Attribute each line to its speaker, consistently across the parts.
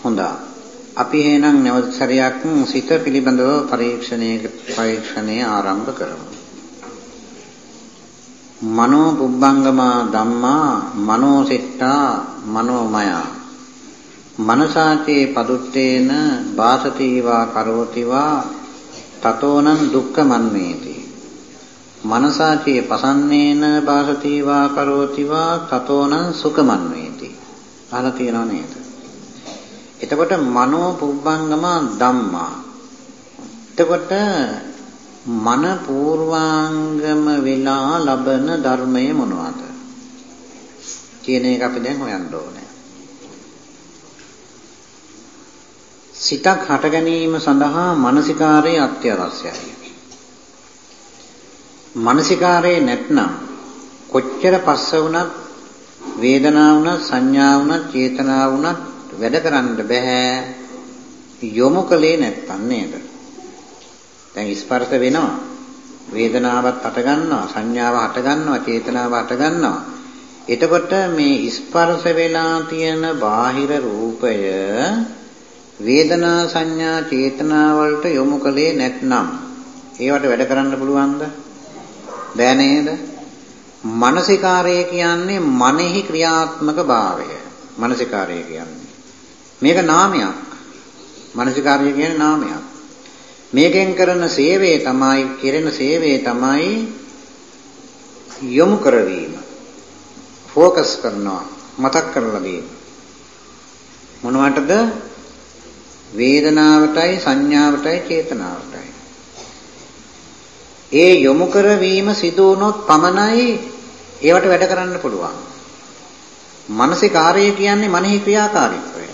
Speaker 1: හොඳයි. අපි එහෙනම් නැවත සැරයක් සිත පිළිබඳව පරීක්ෂණයේ පරීක්ෂණය ආරම්භ කරමු. මනෝ පුබ්බංගමා ධම්මා මනෝ සිට්ඨා මනෝමය මනසාචේ පදුත්තේන වාසතිවා කරෝතිවා තතෝනං දුක්ඛමන්වේති මනසාචේ පසන්නේන වාසතිවා කරෝතිවා තතෝනං සුඛමන්වේති අහලා තියෙනව නේද එතකොට මනෝ පුබ්බංගම ධම්මා එතකොට මන පූර්වාංගම වෙලා ලබන ධර්මය මොනවද කියන එක අපි දැන් හොයන්න ඕනේ. සිතක් හට ගැනීම සඳහා මානසිකාරය අත්‍යවශ්‍යයි. මානසිකාරේ නැත්නම් කොච්චර පස්ස වුණත් වේදනාව වුණත් සංඥා වුණත් චේතනා වුණත් වැඩ කරන්න බෑ යොමු කලේ නැත්තම් නේද දැන් ස්පර්ශ වෙනවා වේදනාවක් හට ගන්නවා සංඥාව හට ගන්නවා චේතනාව හට ගන්නවා එතකොට මේ ස්පර්ශ වෙලා තියෙන බාහිර රූපය වේදනා සංඥා චේතනා වලට යොමු කලේ නැත්නම් ඒවට වැඩ කරන්න පුළුවන්ද බෑ නේද? මානසිකාරය කියන්නේ මනෙහි ක්‍රියාත්මක භාවය. මානසිකාරය කියන්නේ. මේක නාමයක්. මානසිකාරය කියන්නේ නාමයක්. මේකෙන් කරන සේවය තමයි කෙරෙන සේවය තමයි යොමු කරවීම. ફોકસ කරනවා මතක් කරලා දීම. මොනවටද? වේදනාවටයි සංඥාවටයි චේතනාවටයි. ඒ යොමු කරවීම සිදු වුණොත් පමණයි ඒවට වැඩ කරන්න පුළුවන්. මානසිකාර්යය කියන්නේ මනෙහි ක්‍රියාකාරීත්වය.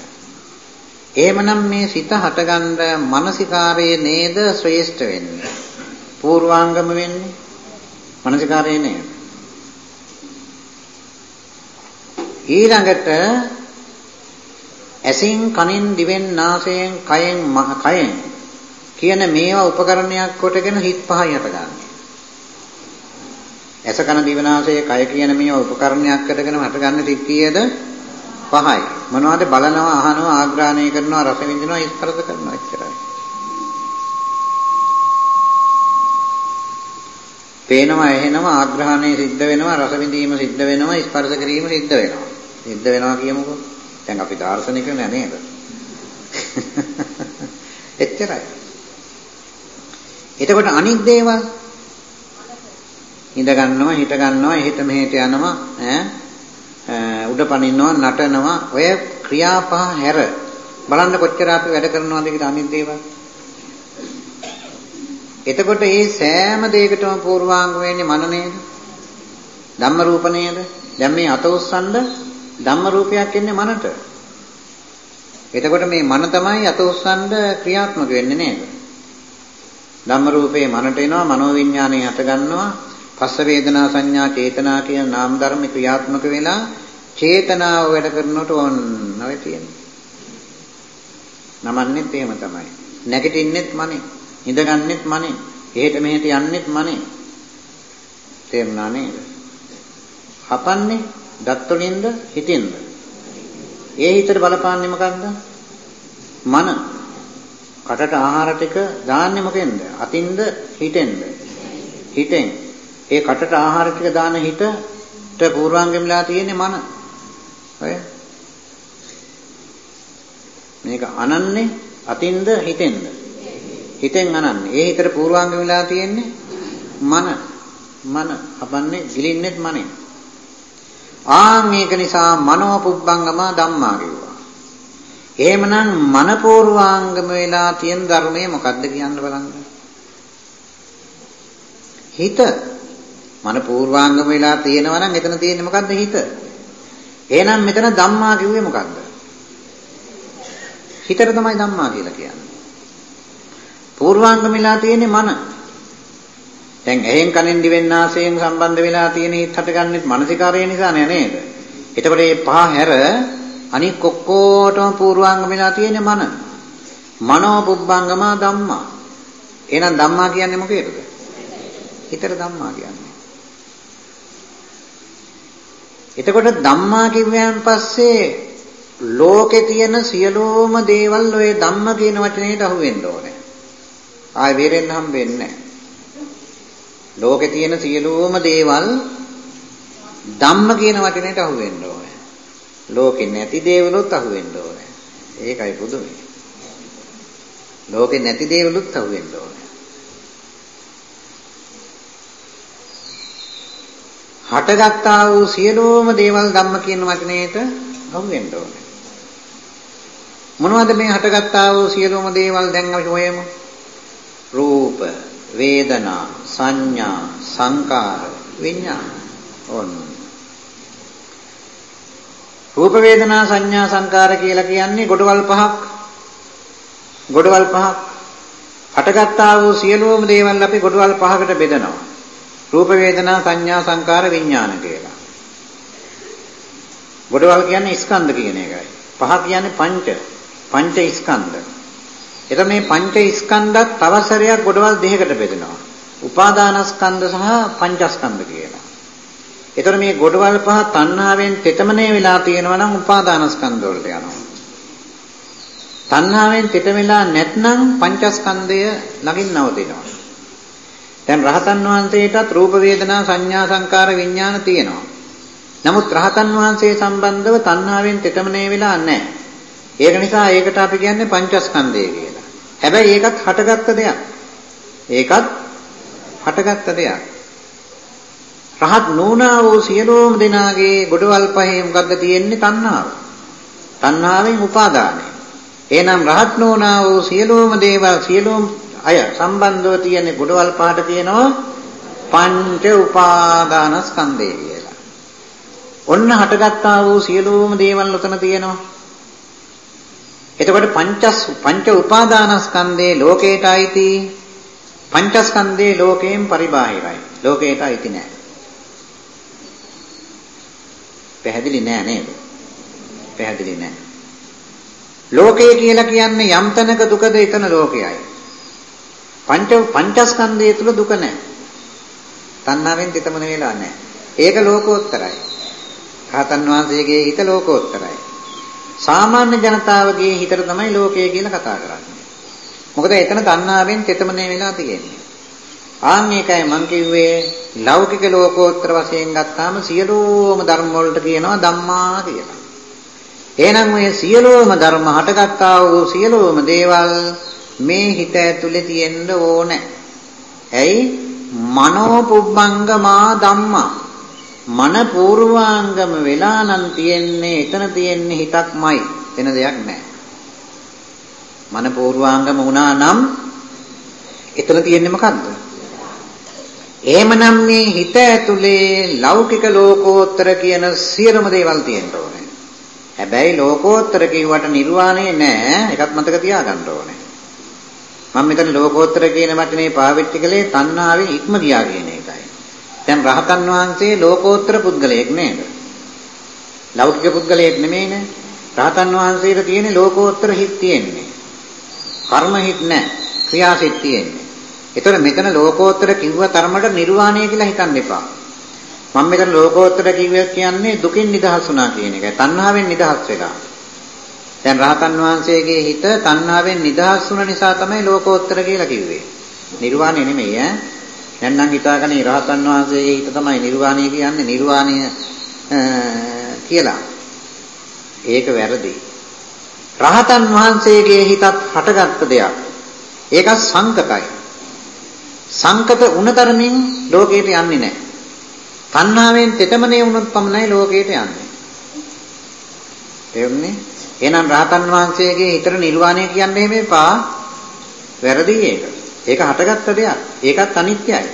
Speaker 1: එහෙමනම් මේ සිත හටගන්න මානසිකාර්යය නේද ශ්‍රේෂ්ඨ වෙන්නේ? පූර්වාංගම වෙන්නේ මානසිකාර්යය නේද? ඊළඟට ඇසින් කනින් දිවෙන් නාසයෙන් කයෙන් කයෙන් කියන මේවා උපකරණයක් කොටගෙන හිත් පහයි හටගන්නේ. ඇස කන දිවනාසය කය කියන මේවා උපකරණයක් කොටගෙන හටගන්න සිත් කීයද? පහයි. මොනවද බලනවා, අහනවා, ආග්‍රහණය කරනවා, රස විඳිනවා, ස්පර්ශ කරනවා එච්චරයි. පේනවා, ඇහෙනවා, ආග්‍රහණය සිද්ධ වෙනවා, රස විඳීම සිද්ධ වෙනවා, ස්පර්ශ කිරීම සිද්ධ වෙනවා. සිද්ධ වෙනවා කියමුකෝ. දැන් අපි දාර්ශනික නෑ නේද? එච්චරයි. එතකොට අනිත් දේවල් ඉඳ ගන්නවා හිට ගන්නවා එහෙට මෙහෙට යනවා ඈ උඩ පනින්නවා නටනවා. ඔය ක්‍රියා පහ හැර. බලන්න කොච්චර අපි වැඩ කරනවද කියලා අනිත් දේවල්. එතකොට මේ සෑම දෙයකටම පූර්වාංග වෙන්නේ මන නේද? ධම්ම රූප නේද? දැන් මේ අත උස්සන්න ධම්ම රූපයක් එන්නේ මනට. එතකොට මේ මන තමයි අත උස්සන්න ක්‍රියාත්මක වෙන්නේ නේද? ධම්ම රූපේ මනට එනවා මනෝවිඤ්ඤාණය හට ගන්නවා. පස්ස වේදනා සංඥා චේතනා කියන නාම ධර්ම ක්‍රියාත්මක වෙලා චේතනාව වැඩ කරනකොට ඕන්න ඔය තියෙන්නේ. නමන්නෙත් එහෙම තමයි. නැගිටින්නෙත් මනේ. ඉඳගන්නෙත් මනේ. එහෙට මෙහෙට යන්නෙත් මනේ. තේරුණා නේද? හපන්නේ දත් වලින්ද හිතින්ද? ඒ හිතට බලපාන්නේ මොකද්ද? මන. කටට ආහාර ටික දාන්නේ මොකෙන්ද? අතින්ද හිතෙන්ද? හිතෙන්. ඒ කටට ආහාර ටික දාන හිතට පූර්වාංගෙමලා තියෙන්නේ මන. ඔය මේක අනන්නේ අතින්ද හිතෙන්ද? හිතෙන් අනන්නේ. ඒ හිතට පූර්වාංගෙමලා තියෙන්නේ මන. මන හබන්නේ ගිලින්නෙත් මනේ. ආ මේක නිසා මනෝ පුබ්බංගම ධම්මා කිව්වා. එහෙමනම් මනපූර්වාංගම වෙලා තියෙන ධර්මය මොකක්ද කියන්න බලන්න. හිත මනපූර්වාංගම වෙලා තියෙනවා නම් එතන තියෙන්නේ මොකද්ද හිත? එහෙනම් මෙතන ධම්මා කිව්වේ මොකද්ද? හිතට තමයි ධම්මා කියලා කියන්නේ. පූර්වාංගම වෙලා තියෙන්නේ මන. දැන් ඇහෙන් කනෙන් දිවෙන් නාසයෙන් සම්බන්ධ වෙලා තියෙන හිත හටගන්නේ මානසිකාරය නිසා නේද? එතකොට මේ පහ හැර අනික් ඔක්කොටම පූර්වාංගම වෙලා තියෙන්නේ මන. මනෝ පුබ්බංගම ධම්මා. එහෙනම් ධම්මා කියන්නේ මොකේද? හිතට ධම්මා කියන්නේ. එතකොට ධම්මා කිව්වයන් පස්සේ ලෝකේ තියෙන සියලුම දේවල් ඔය ධම්ම කියන වචනේට අහු වෙන්න ඕනේ. ආයෙ වෙරෙන්න හම්බෙන්නේ නැහැ. ලෝකේ තියෙන සියලුම දේවල් ධම්ම කියන වචනේට අහු වෙන්න ඕනේ. ලෝකේ නැති දේවලුත් අහු වෙන්න ඕනේ. ඒකයි පුදුමයි. ලෝකේ නැති දේවලුත් අහු වෙන්න ඕනේ. හටගත්තා වූ සියලුම දේවල් ධම්ම කියන වචනේට අහු වෙන්න ඕනේ. මොනවද මේ හටගත්තා වූ සියලුම දේවල් දැන් අපි හොයමු. රූප, වේදනා, සංඥා, සංකාර, විඥාන. ඔන්න. රූප වේදනා සංඥා සංකාර කියලා කියන්නේ ගොඩවල් පහක්. ගොඩවල් පහක්. හටගත්තා වූ සියලුම දේවල් අපි ගොඩවල් පහකට බෙදනවා. රූප වේදනා සංඥා සංකාර විඥාන කියලා. ගොඩවල් කියන්නේ ස්කන්ධ කියන එකයි. පහ කියන්නේ පංච. පංච ස්කන්ධ. එතකොට මේ පංච ස්කන්ධත් තවසරයක් ගොඩවල් දෙකකට බෙදෙනවා. උපාදානස්කන්ධ සහ පංචස්කන්ධ කියලා. එතකොට මේ ගොඩවල් පහ තණ්හාවෙන් තෙතමනේ වෙලා තියෙනවා නම් උපාදානස්කන්ධ වලට යනවා. තණ්හාවෙන් තෙත වෙලා නැත්නම් පංචස්කන්ධය ළඟින් නවතිනවා. දැන් රහතන් වහන්සේටත් රූප වේදනා සංඥා සංකාර විඥාන තියෙනවා. නමුත් රහතන් වහන්සේ සම්බන්ධව තණ්හාවෙන් තෙතමනේ වෙලා නැහැ. ඒක නිසා ඒකට අපි කියන්නේ පංචස්කන්ධය කියලා. හැබැයි ඒකත් හටගත්ත දෙයක්. ඒකත් හටගත්ත දෙයක්. රහත් නෝනා වූ සියලුම දෙනාගේ ගොඩවල් පහේ මොකද්ද තියෙන්නේ තණ්හාව. තණ්හාවෙන් උපාදානය. එහෙනම් රහත් නෝනා වූ සියලුම දේවල් සියලුම අය සම්බන්ධව තියෙන ගොඩවල් පහට කියනවා පංච උපාදානස්කන්ධය කියලා. ඔන්න හටගත්තා වූ සියලුම දේවල් උතන තියෙනවා. එතකොට පංචස් පංච උපාදානස්කන්ධේ ලෝකේට අයිති පංචස්කන්ධේ ලෝකයෙන් පරිබාහිරයි. ලෝකේට අයිති නෑ. පැහැදිලි නෑ නේද? පැහැදිලි නෑ. ලෝකය කියලා කියන්නේ යම් තැනක දුකද එතන ලෝකයයි. පංච පංචස්කන්ධය තුල දුක නෑ. තණ්හාවෙන් තිතමන වෙලා නෑ. ඒක ලෝකෝත්තරයි. රහතන් වහන්සේගේ හිත ලෝකෝත්තරයි. සාමාන්‍ය ජනතාවගේ හිතට තමයි ලෝකය කියලා කතා කරන්නේ. මොකද එතන තණ්හාවෙන් තෙතමනේ වෙලා තියෙන්නේ. ආන් ඒකයි මං කිව්වේ ලෞකික ලෝකෝත්තර වශයෙන් ගත්තාම සියලුම ධර්ම වලට කියනවා ධම්මා කියලා. එහෙනම් මේ සියලුම ධර්ම හටගත්තා වූ සියලුම දේවල් මේ හිත ඇතුලේ තියෙන්න ඕනේ. ඇයි? මනෝ පුබ්බංගමා ධම්මා මන පූර්වාංගම වෙලා නම් තියෙන්නේ එතන තියෙන්නේ හිතක්මයි වෙන දෙයක් නැහැ. මන පූර්වාංගම වුණා නම් එතන තියෙන්නේ මොකද්ද? එහෙමනම් මේ හිත ඇතුලේ ලෞකික ලෝකෝත්තර කියන සියලුම දේවල් තියෙන්න ඕනේ. හැබැයි ලෝකෝත්තර කියවට නිර්වාණය නෑ. ඒකත් මතක තියාගන්න ඕනේ. මම මෙතන ලෝකෝත්තර කියන වචනේ පාවිච්චි කළේ තණ්හාවෙන් ඉක්ම ගියා කියන එකයි. දැන් රහතන් වහන්සේ ලෝකෝත්තර පුද්ගලයෙක් නේද? ලෞකික පුද්ගලයෙක් නෙමෙයිනේ. රහතන් වහන්සේට තියෙන්නේ ලෝකෝත්තර හිත් තියෙන්නේ. කර්ම හිත් නැහැ. ක්‍රියා හිත් තියෙන්නේ. ඒතර මෙතන ලෝකෝත්තර කිව්ව තරමට නිර්වාණය කියලා හිතන්න එපා. මම මෙතන ලෝකෝත්තර කිව්වේ කියන්නේ දුකින් නිදහස් වුණා කියන එකයි. තණ්හාවෙන් නිදහස් වෙලා. දැන් රහතන් වහන්සේගේ හිත තණ්හාවෙන් නිදහස් වුණ නිසා තමයි ලෝකෝත්තර කියලා කිව්වේ. නිර්වාණය නෙමෙයි ඈ. දැන් නම් හිතාගන්නේ රහතන් වහන්සේගේ හිත තමයි නිර්වාණය කියන්නේ නිර්වාණය කියලා. ඒක වැරදි. රහතන් වහන්සේගේ හිතත් හටගත්ත දෙයක්. ඒක සංකතයි. සංකත උනතරමින් ලෝකයට යන්නේ නැහැ. තණ්හාවෙන් තෙතමනේ වුණොත් පමණයි ලෝකයට යන්නේ. තේරුණේ? එහෙනම් රහතන් වහන්සේගේ හිතට නිර්වාණය කියන්නේ එහෙම එපා. වැරදි ඒක. ඒක හටගත්ත දෙයක්. ඒකත් අනිත්‍යයි.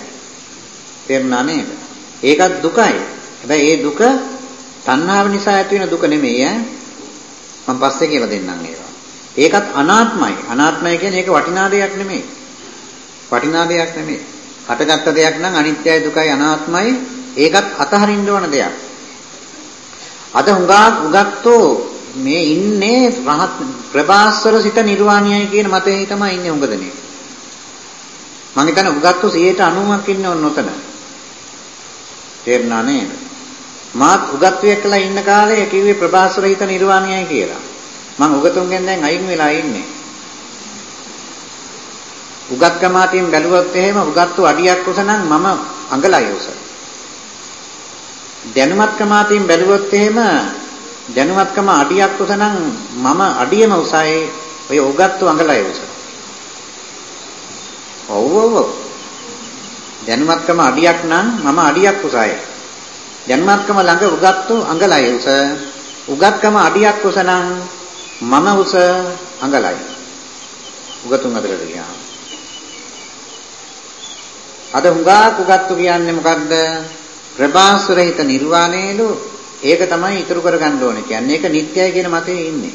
Speaker 1: තේරුණා නේද? ඒකත් දුකයි. හැබැයි ඒ දුක තණ්හාව නිසා ඇති වෙන දුක නෙමෙයි ඈ. මම පස්සේ කියලා දෙන්නම් ඒවා. ඒකත් අනාත්මයි. අනාත්මයි කියන්නේ ඒක වටිනා දෙයක් නෙමෙයි. වටිනා දෙයක් නෙමෙයි. හටගත්ත දෙයක් නම් අනිත්‍යයි දුකයි අනාත්මයි. ඒකත් අතහරින්න ඕන දෙයක්. අද හුඟා උගත්තෝ මේ ඉන්නේ රහත් ප්‍රභාස්වර සිත නිර්වාණයයි කියන මතේ තමයි ඉන්නේ හුඟ දෙනෙක්. මම හිතන්නේ උගත්තු 90ක් ඉන්නේ ඔන්න ඔතන. තේරුණා නේද? මාත් උගත්වයක් කළා ඉන්න කාලේ කිව්වේ ප්‍රභාස්වර හිත නිර්වාණයයි කියලා. මං උගතුන්ගෙන් දැන් අයින් වෙලා ඉන්නේ. උගත්කමාතියෙන් බැලුවොත් එහෙම උගත්තු අඩියක් උස නම් මම අඟලයි උස. දැනුමත්කමාතියෙන් බැලුවොත් එහෙම දැනුමත්කම අඩියක් උස නම් මම අඩියම උසයි ඔය උගත්තු අඟලයි උස. ඔව් ඔව් දැනුමත්කම අඩියක් නම් මම අඩියක් උසයි. දැනුමත්කම ළඟ උගත්තු අඟලයි උස. උගත්කම අඩියක් උස නම් මම උස අඟලයි. උගතුන් අතරට ගියාම. අද හුඟක් උගත්තු කියන්නේ මොකද්ද? ප්‍රභාසුරහිත නිර්වාණයලු ඒක තමයි ඉතුරු කරගන්න ඕනේ කියන්නේ. ඒක නිට්ටයයි කියන මතයේ ඉන්නේ.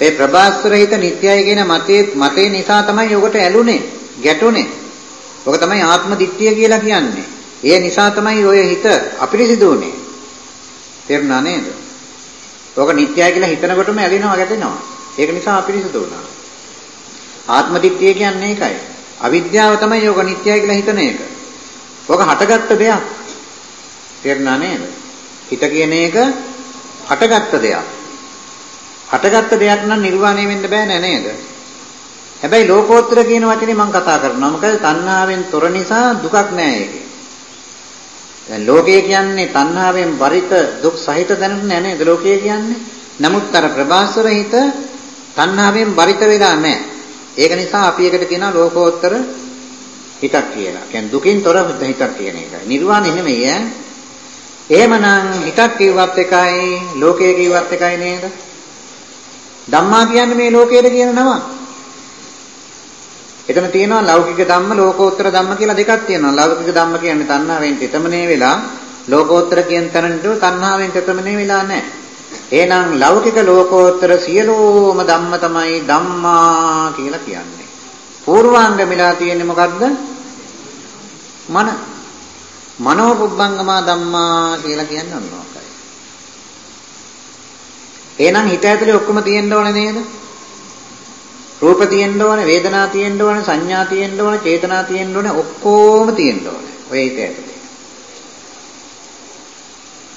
Speaker 1: ඒ ප්‍රභාස්වරහිත නිට්ටයයි කියන මතයේ මතේ නිසා තමයි ඔකට ඇලුනේ, ගැටුනේ. ඔක තමයි ආත්ම දිට්ඨිය කියලා කියන්නේ. ඒ නිසා තමයි ඔය හිත අපිරිසිදු උනේ. තේරුණා නේද? ඔක නිට්ටයයි කියලා හිතනකොටම ඇලෙනවා, ගැටෙනවා. ඒක නිසා අපිරිසිදු වුණා. ආත්ම දිට්ඨිය කියන්නේ ඒකයි. අවිද්‍යාව තමයි ඔක නිට්ටයයි කියලා හිතන එක. ඔක හටගත්ත දෙයක්. තේරුණා නේද? හිත කියන එක හටගත්ත දෙයක්. හටගත්ත දෙයක් නම් නිර්වාණය වෙන්න බෑ නෑ නේද? හැබැයි ලෝකෝත්තර කියන වචනේ මම කතා කරනවා. මොකද තණ්හාවෙන් තොර නිසා දුකක් නෑ ඒකේ. දැන් ලෝකය කියන්නේ තණ්හාවෙන් වරිත දුක් සහිත දැනට නෑ නේද ලෝකය කියන්නේ? නමුත් අර ප්‍රභාස්වර හිත තණ්හාවෙන් වරිත වෙලා නෑ. ඒක නිසා අපි එකට කියනවා ලෝකෝත්තර හිතක් කියලා. කියන්නේ දුකින් තොර හිතක් කියන එකයි. නිර්වාණය නෙමෙයි ඈ. එහෙමනම් හිතක් කිව්වත් එකයි ලෝකය කිව්වත් එකයි නේද? ධම්මා කියන්නේ මේ ලෝකයට කියන නම. එතන තියෙනවා ලෞකික ධම්ම ලෝකෝත්තර ධම්ම කියලා දෙකක් තියෙනවා. ලෞකික ධම්ම කියන්නේ තණ්හාවෙන් තෙතමනේ වෙලා ලෝකෝත්තර කියන තැනට තණ්හාවෙන් තෙතමනේ වෙලා නැහැ. එහෙනම් ලෞකික ලෝකෝත්තර සියලුම ධම්ම තමයි ධම්මා කියලා කියන්නේ. පූර්වාංග මිලා තියෙන්නේ මොකද්ද? මන මනෝ පුබ්බංගමා ධම්මා කියලා කියන්නේ ඔන්න ඔකයි. එහෙනම් හිත ඇතුලේ ඔක්කොම තියෙන්න ඕනේ නේද? රූප තියෙන්න ඕනේ, වේදනා තියෙන්න ඕනේ, සංඥා තියෙන්න ඕනේ, චේතනා තියෙන්න ඕනේ, ඔක්කොම තියෙන්න ඕනේ. ඔය හිත ඇතුලේ.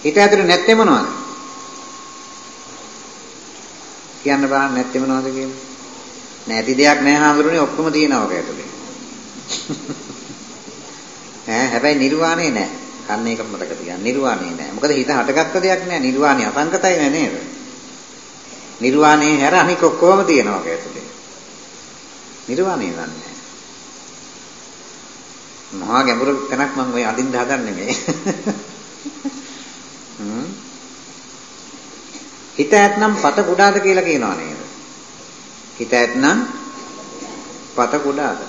Speaker 1: හිත ඇතුලේ නැත්තේ මොනවද? කියන්න බලන්න නැත්තේ මොනවද කියන්නේ? නැති දෙයක් නැහැ හාමුදුරනේ ඔක්කොම තියෙනවා ඔක ඇතුලේ. ඈ හැබැයි නිර්වාණය නෑ. කන්න එක මතක තියන්න. නිර්වාණය නෑ. මොකද හිත හටගත්ත දෙයක් නෑ. නිර්වාණය අසංකතයි නෑ නේද? නිර්වාණය හැර අනික ඔක්කොම තියෙනවා ඇතුලේ. නිර්වාණය නෑ. මහා ගැඹුරු තැනක් මම ඔය අදින්න හදන්නේ මේ. හිත ඇත්නම් පත කුඩාද කියලා කියනවා නේද? හිත ඇත්නම් පත කුඩාද?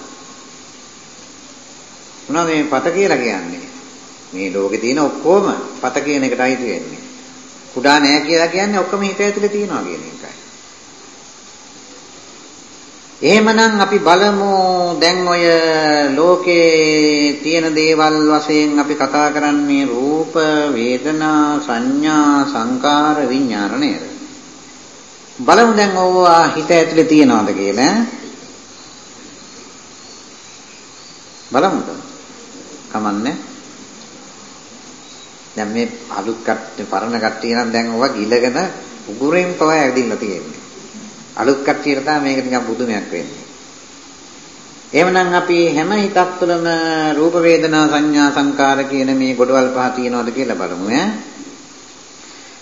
Speaker 1: මොනවද මේ පත කියලා කියන්නේ? මේ ලෝකේ තියෙන ඔක්කොම පත කියන එකට අයිති වෙන්නේ. කුඩා නෑ කියලා කියන්නේ ඔක්කොම හිත ඇතුලේ තියෙනවා කියන එකයි. එහෙමනම් අපි බලමු දැන් ඔය ලෝකේ තියෙන දේවල් වශයෙන් අපි කතා කරන්නේ රූප, වේදනා, සංඥා, සංකාර, විඥාන නේද? බලමු දැන් ඕවා හිත ඇතුලේ තියනවද කියලා. බලමුද? කමන්නේ. දැන් මේ අලුත් කට්ටිය පරණ කට්ටිය නම් දැන් ඔවා ගිලගෙන උගුරෙන් පවා ඇවිදින්න තියෙන්නේ. අලුත් කට්ටියට තමයි මේක නිකන් බුදුමයක් වෙන්නේ. එහෙමනම් අපි හැම හිතක් තුළම රූප වේදනා සංඥා සංකාර කියන මේ ගොඩවල් පහ තියෙනවද කියලා බලමු ඈ.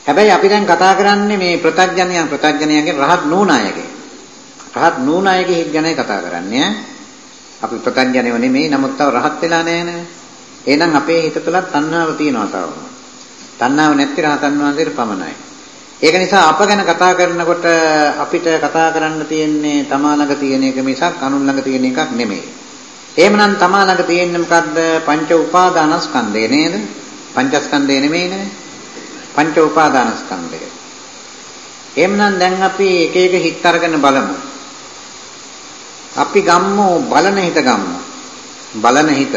Speaker 1: හැබැයි අපි දැන් කතා කරන්නේ මේ ප්‍රත්‍යඥයන් ප්‍රත්‍යඥයන්ගේ රහත් නූනායගේ. රහත් නූනායගේ හිත් ගැනයි කතා කරන්නේ ඈ. අපි ප්‍රත්‍යඥයව නෙමෙයි නමුත් තව රහත් වෙලා නැහැ නේ. එහෙනම් අපේ හිත තුලත් තණ්හාව තියෙනවා තවම. තණ්හාව නැති රහතන් වහන්සේට පමණයි. ඒක නිසා අප ගැන කතා කරනකොට අපිට කතා කරන්න තියෙන්නේ තමා ළඟ තියෙන එක මිසක් අනුන් ළඟ තියෙන එකක් නෙමෙයි. එහෙමනම් තමා ළඟ තියෙන්නේ මොකද්ද? පංච උපාදානස්කන්ධය නේද? පංචස්කන්ධය නෙමෙයි නේ. පංච උපාදානස්කන්ධය. එහෙමනම් දැන් අපි එක එක හිත් අරගෙන බලමු. අපි ගම්මු බලන හිත ගම්මු. බලන හිත.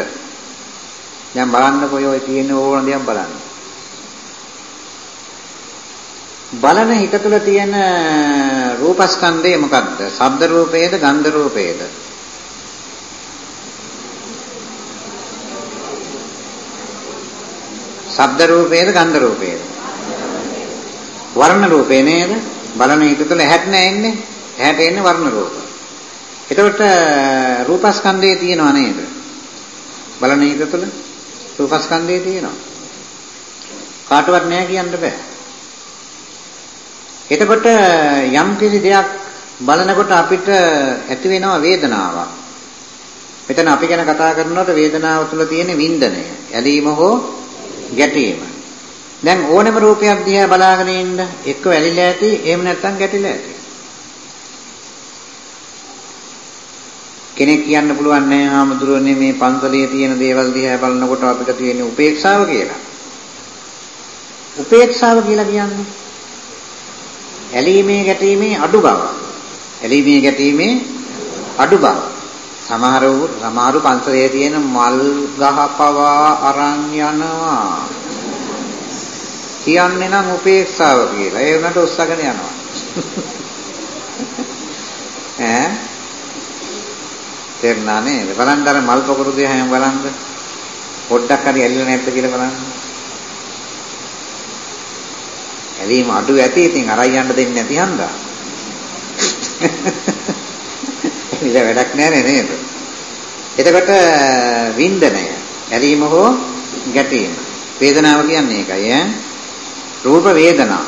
Speaker 1: දැන් බලන්නකො ඔය තියෙන ඕන දේක් බලන්න. බලන හිත තුළ තියෙන රූපස්කන්ධය මොකද්ද? ශබ්ද රූපේද, ගන්ධ රූපේද? ශබ්ද රූපේද ගන්ධ රූපේද? වර්ණ රූපේ නේද? බලන හිත තුළ ඇහැට නෑ එන්නේ. ඇහැට එන්නේ වර්ණ රූප. එතකොට රූපස්කන්ධයේ තියෙනව නේද? බලන හිත තුළ රූපස්කන්ධයේ තියෙනවා. කාටවත් නෑ කියන්න බෑ. එතකොට යම් කිසි දෙයක් බලනකොට අපිට ඇති වෙනවා වේදනාවක්. මෙතන අපි ගැන කතා කරනකොට වේදනාව තුළ තියෙන වින්දනය, ඇලීම හෝ ගැටීම. දැන් ඕනෑම රූපයක් දිහා බලාගෙන ඉන්න එක්ක වැලිලා ඇති, එහෙම නැත්නම් ගැටිලා ඇති. කෙනෙක් කියන්න පුළුවන් නෑ හාමුදුරනේ මේ පන්සලේ තියෙන දේවල් දිහා බලනකොට අපිට තියෙන උපේක්ෂාව කියලා. උපේක්ෂාව කියලා කියන්නේ ඇලීමේ ගැටීමේ අඩු බව. ඇලීමේ ගැටීමේ අඩු බව. සමහර සමහරු පන්සලේ තියෙන මල් ගහ පවා අරන් යනවා. කියන්නේ නම් උපේක්ෂාව කියලා. ඒ උනට උස්සගෙන යනවා. ඈ තේරුණා නේද? බලන්න අර මල් පොකුරු දිහා බලන්න. පොඩ්ඩක් හරි ඇලිලා නැද්ද කියලා බලන්න. ඇලීම අඩු ඇති ඉතින් අරයි යන්න දෙන්නේ නැති හන්දා. ඉතින් වැඩක් නැහැ නේද? එතකොට වින්දනය ඇලීම හෝ ගැටීම වේදනාව කියන්නේ ඒකයි ඈ රූප වේදනා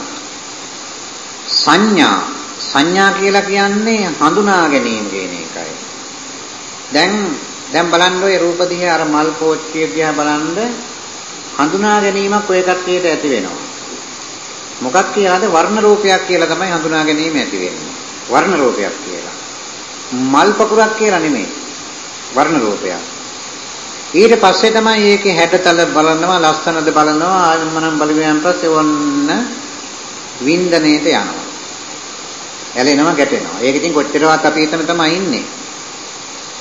Speaker 1: සංඥා සංඥා කියලා කියන්නේ හඳුනා ගැනීම කියන එකයි දැන් දැන් බලන්න ඔය රූප දිහා අර මල් පෝච්චිය දිහා බලන්න හඳුනා ගැනීමක් ඔය කට්ටියට ඇති වෙනවා. මොකක් කියලාද? වර්ණ රූපයක් කියලා තමයි හඳුනා ගැනීම ඇති වෙන්නේ. වර්ණ රූපයක් කියලා. මල් පකුරක් කියලා නෙමෙයි. වර්ණ රූපයක්. ඊට පස්සේ තමයි ඒකේ හැඩතල බලනවා ලස්සනද බලනවා ආයමනම් බලුවයන් පස්සේ ඔන්න වින්දනයේට යනවා. ඇලෙනවා ගැටෙනවා. ඒක ඉතින් කොච්චරවත් අපි හිතන තමයි ඉන්නේ.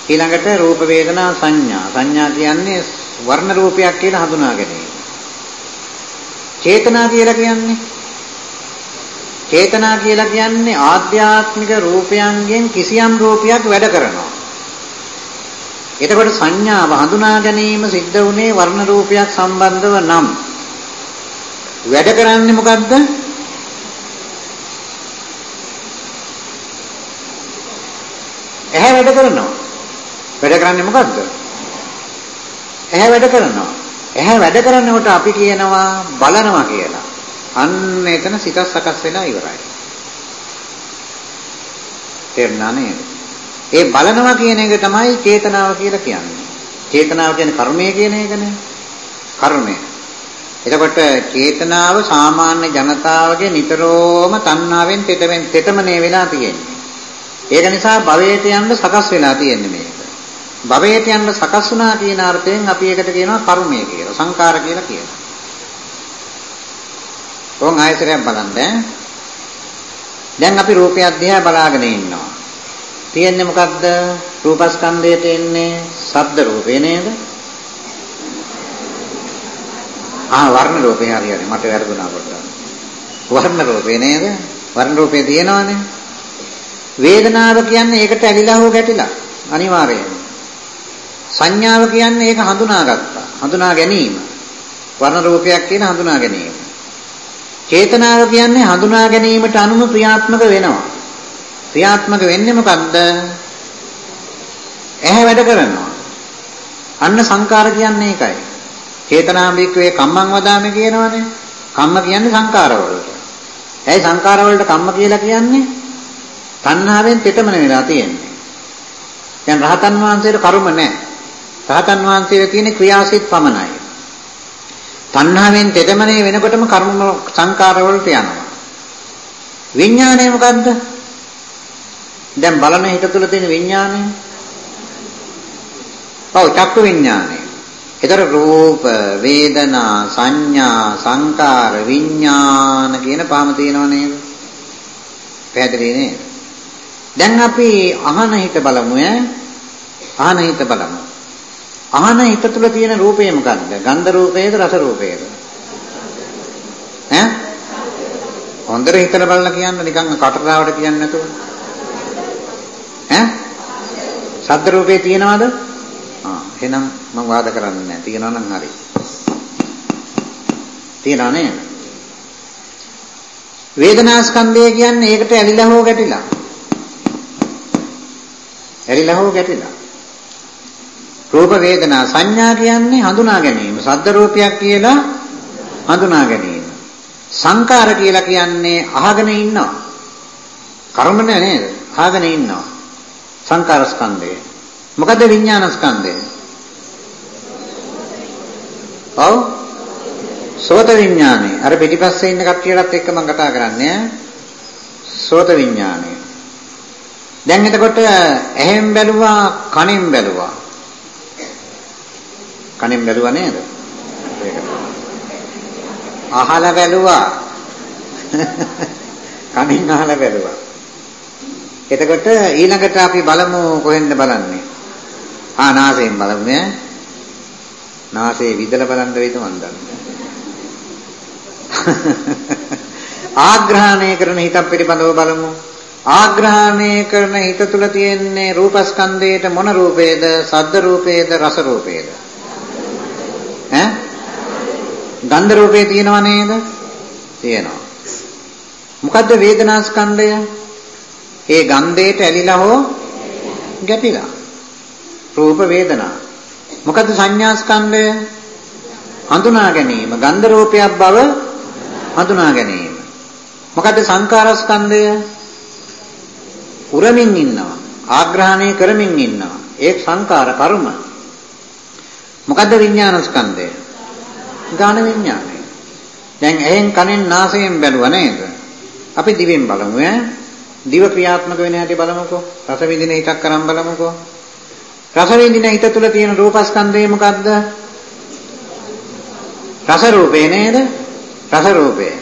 Speaker 1: ඊළඟට රූප වේදනා සංඥා සංඥා කියන්නේ වර්ණ රූපයක් කියලා හඳුනා ගැනීම චේතනා කියලා කියන්නේ චේතනා කියලා කියන්නේ ආධ්‍යාත්මික රූපයන්ගෙන් කිසියම් රූපයක් වැඩ කරනවා. එතකොට සංඥාව හඳුනා ගැනීම සිද්ධ වුණේ වර්ණ රූපයක් සම්බන්ධව නම් වැඩ කරන්නේ මොකද්ද? ඇහැ වැඩ කරනවා. වැඩ කරන්නේ මොකද්ද? ඇහැ වැඩ කරනවා. ඇහැ වැඩ කරනකොට අපි කියනවා බලනවා කියලා. අන්න එතන සිත සකස් වෙලා ඉවරයි. තේරුණා නේද? ඒ බලනවා කියන එක තමයි චේතනාව කියලා කියන්නේ. චේතනාව කියන්නේ කර්මය කියන එකනේ. කර්මය. එතකොට චේතනාව සාමාන්‍ය ජනතාවගේ නිතරම තණ්හාවෙන් තෙතෙන් තෙතමනේ වෙලා තියෙන්නේ. ඒක නිසා භවයට යන්න සකස් වෙලා තියෙන්නේ මේක. භවයට යන්න සකස් වුණා කියන අර්ථයෙන් අපි ඒකට කියනවා කර්මය කියලා. සංකාර කියලා කියනවා. ඕන් ආයතරයක් බලන්න. දැන් අපි රූපය අධ්‍යය බලාගෙන ඉන්නවා. තියෙන්නේ මොකද්ද? රූපස්කන්ධයට එන්නේ ශබ්ද රූපේ නේද? ආ වර්ණ රූපේ හරියට මට වැරදුනා පොඩ්ඩක්. වර්ණ රූපේ නේද? වර්ණ රූපේ තියෙනවනේ. වේදනාව කියන්නේ ඒකට ඇලිලා හෝ ගැටිලා අනිවාර්යයෙන්. සංඥාව කියන්නේ ඒක හඳුනාගත්තා. හඳුනා ගැනීම. වර්ණ රූපයක් කියන හඳුනා ගැනීම. චේතනාව කියන්නේ හඳුනා ගැනීමට අනුව ක්‍රියාත්මක වෙනවා. ක්‍රියාත්මක වෙන්නේ මොකද්ද? ඇහැ වැඩ කරනවා. අන්න සංකාර කියන්නේ ඒකයි. චේතනාම්බික්වේ කම්මං වදාමේ කියනවනේ. කම්ම කියන්නේ සංකාර වලට. ඇයි සංකාර වලට කම්ම කියලා කියන්නේ? තණ්හාවෙන් තෙතමන වෙලා තියෙන්නේ. දැන් රහතන් වහන්සේට කර්ම නැහැ. රහතන් වහන්සේට තියෙන ක්‍රියාසිත පමණයි. තණ්හාවෙන් තෙතමනේ වෙනකොටම කර්ම සංකාර වලට යනවා. විඥානය මොකද්ද? දැන් බලන හිත තුළ තියෙන විඥානය. ඔව් චක්කු විඥානය. ඒතර රූප, වේදනා, සංඥා, සංකාර, විඥාන කියන පාම තියෙනව නේද? පැහැදිලි නේද? දැන් අපි අහන හිත බලමු ඈ. අහන හිත බලමු. අහන හිත තුල තියෙන රූපය මොකද්ද? ගන්ධ රූපයේද රස රූපයේද? ඈ? හොඳට හිතලා බලලා කියන්න නිකන් කටරාවට කියන්නේ නැතුව. ඈ? ශබ්ද රූපේ තියෙනවද? ආ එහෙනම් මම වාද කරන්නේ නැහැ. තියෙනවා නම් හරි. තියනවා නේද? වේදනා ස්කන්ධය කියන්නේ ඒකට ඇලිලා හෝ ගැටිලා. ඇලිලා හෝ ගැටිලා. රූප වේදනා සංඥා කියන්නේ හඳුනා ගැනීම. සද්ද රූපයක් කියලා හඳුනා ගැනීම. සංකාර කියලා කියන්නේ අහගෙන ඉන්නවා. කර්මනේ නේද? අහගෙන ඉන්නවා. සංකාර ස්කන්ධය. මොකද විඥාන ස්කන්ධය? ඔව්. සෝත විඥානේ. අර පිටිපස්සේ ඉන්න කට්ටියටත් එක්ක මම කතා කරන්නේ සෝත විඥානේ. දැන් එතකොට ඇහෙන් බැලුවා කනෙන් බැලුවා. කනෙන් බැලුවා නේද? අහලා බැලුවා. කනෙන් අහලා බැලුවා. එතකොට ඊළඟට අපි බලමු කොහෙන්ද බලන්නේ? ආ නාසයෙන් බලමු ඈ. නාසයේ විදලා බලන්න වෙයිද මන් දන්නේ. ආග්‍රහණය කරන හිතක් පිළිබඳව බලමු. ආග්‍රහණය කරන හිත තුල තියෙන්නේ රූපස්කන්ධයේට මොන රූපේද? සද්ද රූපේද? රස රූපේද? ඈ? ගන්ධ රූපේ තියෙනව නේද? තියෙනවා. මොකද්ද වේදනා ස්කන්ධය? ඒ ගන්ධයට ඇලිලා හෝ ගැටිලා. රූප වේදනා. මොකද්ද සංඥා ස්කන්ධය? හඳුනා ගැනීම. ගන්ධ රූපයක් බව හඳුනා ගැනීම. මොකද්ද සංකාර ස්කන්ධය? උරමින් ඉන්නවා. ආග්‍රහණය කරමින් ඉන්නවා. ඒ සංකාර කර්ම. මොකද්ද විඥාන ස්කන්ධය? ගාන විඥානය. දැන් ඇහෙන් කනෙන් නාසයෙන් බැලුවා නේද? අපි දිවෙන් බලමු ඈ. දිව ක්‍රියාත්මක වෙන හැටි බලමුකෝ. රස විඳින හිතක් කරන් බලමුකෝ. රස විඳින හිත තුල තියෙන රූපස්කන්ධය මොකද්ද? රස රූපේ නේද? රස රූපේ.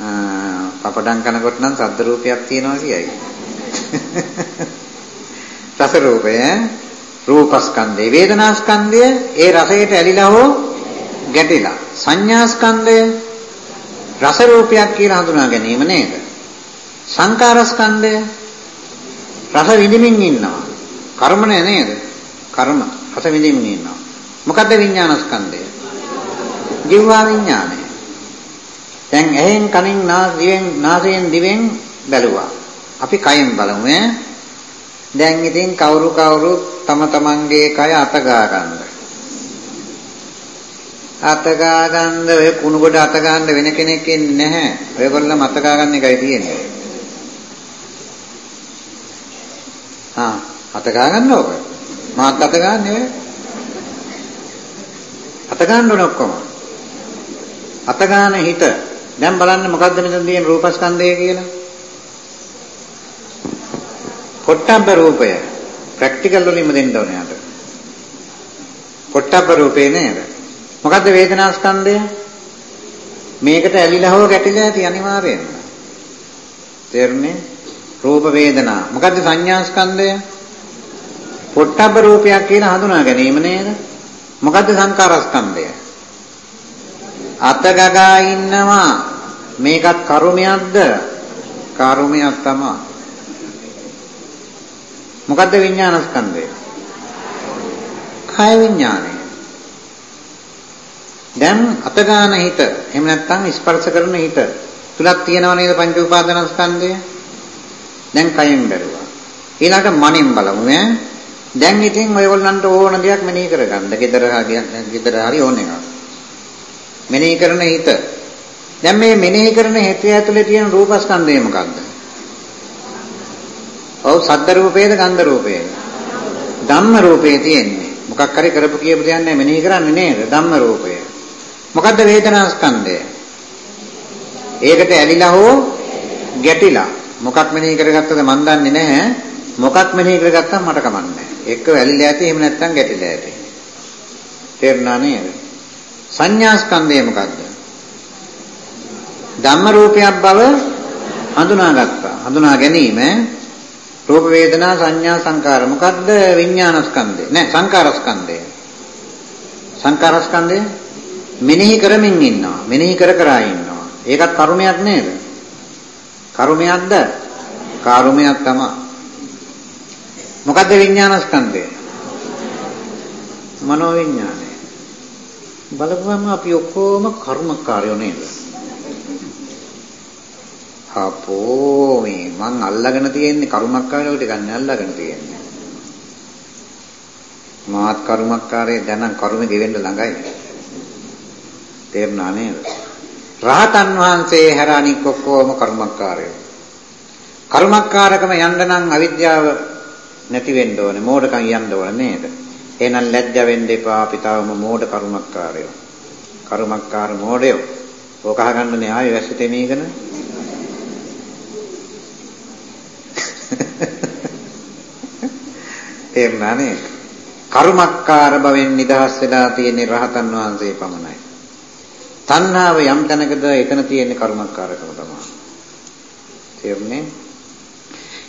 Speaker 1: ආ පපඩම් කනකොට නම් සද්ද රූපයක් තියෙනවා කියයි. රස රූපය රූපස්කන්ධය. වේදනාස්කන්ධය ඒ රසයට ඇලිලා හෝ ගැටිලා. සංඥාස්කන්ධය රස රූපයක් කියලා හඳුනා ගැනීම නේද? සංකාරස්කන්ධය රස විඳින්මින් ඉන්නවා. කර්ම නේද? කර්ම රස විඳින්මින් ඉන්නවා. මොකද්ද විඥානස්කන්ධය? ජීවා විඥානය. දැන් ඇහෙන් කනින් නාසයෙන් නාසයෙන් දිවෙන් බැලුවා. අපි කයෙන් බලමු ඈ. දැන් ඉතින් කවුරු කවුරු තම තමන්ගේ කය අතගා ගන්න. අතගා ගන්න ඔය කුණු කොට අත ගන්න වෙන කෙනෙක් ඉන්නේ නැහැ. ඔයගොල්ලෝ අතගා ගන්න එකයි තියෙන්නේ. ආ අතගා ගන්න ඕක. මාත් අත ගන්නනේ. අත ගන්න ඕන ඔක්කොම. අත ගන්න හිත. දැන් බලන්න මොකද්ද මෙතන තියෙන රූපස්කන්ධය කියලා. පොට්ටබ්බ රූපය ප්‍රැක්ටිකල් වලින්ම දෙන්න ඕනේ යාට. පොට්ටබ්බ රූපේ නේද? මොකද්ද වේදනා ස්කන්ධය? මේකට ඇලිලා හෝ ගැටිලා ඇති අනිවාර්යෙන්ම. තේරුණේ? රූප වේදනා. මොකද්ද සංඥා ස්කන්ධය? පොට්ටබ්බ රූපයක් කියලා හඳුනා ගැනීම නේද? මොකද්ද සංකාර ස්කන්ධය? අතගගා ඉන්නවා. මේකත් කර්මයක්ද? කර්මයක් තමයි. මොකද්ද විඥානස්කන්ධය? කාය විඥානය. දැන් අතගාන හිත එහෙම නැත්නම් ස්පර්ශ කරන හිත තුලක් තියෙනව නේද පංච උපාදානස්කන්ධය? දැන් කයෙන් බැලුවා. ඊළඟට මනෙන් බලමු ඈ. දැන් ඉතින් ඔයගොල්ලන්ට ඕන දෙයක් මෙනෙහි කරගන්න. gedara gedara හරි ඕන එකක්. මෙනෙහි කරන හිත. දැන් මේ මෙනෙහි කරන හිත ඇතුලේ තියෙන රූපස්කන්ධය මොකක්ද? ඔව් සද්ද රූපේද ගන්ධ රූපේද? ධම්ම රූපේ තියෙන්නේ. මොකක් හරි කරපු කියපු දෙයක් නැහැ මෙනෙහි කරන්නේ නේද? ධම්ම රූපය. මොකද්ද වේදනා ස්කන්ධය? ඒකට ඇලිලා හෝ ගැටිලා මොකක් මෙනෙහි කරගත්තද මන් දන්නේ නැහැ. මොකක් මෙනෙහි කරගත්තම මට කමන්නේ එක්ක ඇලිලා ඇති එහෙම නැත්නම් ගැටිලා ඇති. තේරුණා නේද? සංඥා ස්කන්ධය මොකද්ද? ධම්ම රූපයක් බව හඳුනාගත්තා. හඳුනා ගැනීම රූප වේදනා සංඥා සංකාර. මොකද්ද විඥාන ස්කන්ධය නෑ සංකාර ස්කන්ධය සංකාර ස්කන්ධය මෙනෙහි කරමින් ඉන්නවා. මෙනෙහි කර කර ඉන්නවා. ඒකත් කර්මයක් නේද? කර්මයක්ද? කාර්මයක් තමයි. මොකද්ද විඥාන ස්කන්ධය මනෝ විඥානය බලපුවම අපි ඔක්කොම කර්මකාරයෝ නේද? අපෝ මේ මං අල්ලගෙන තියෙන්නේ කර්මකාරයෝ ටික ගන්න අල්ලගෙන තියෙන්නේ. මාත් කර්මකාරයේ දැන් කර්ම ගෙවෙන්න ළඟයි. තේරුණා නේද? රහතන් වහන්සේ හැර අනික් ඔක්කොම කර්මකාරයෝ. කර්මකාරකම යන්න නම් අවිද්‍යාව නැති වෙන්න ඕනේ. මෝඩකම් යන්න ඕනේ නේද? එහෙනම් ලැජ්ජ වෙන්න එපා අපි තාම මෝඩ කර්මකාරයෝ. කර්මකාර මෝඩයෝ. ඕක අහගන්නනේ ආයේ වැස්ස තෙමීගෙන. තේරුණා නේද? කර්මකාර බවෙන් නිදහස් වෙලා තියෙන රහතන් වහන්සේ පමණයි. තණ්හාව යම් තැනකද එතන තියෙන කර්මකාරකම තමයි. තේරුණේ?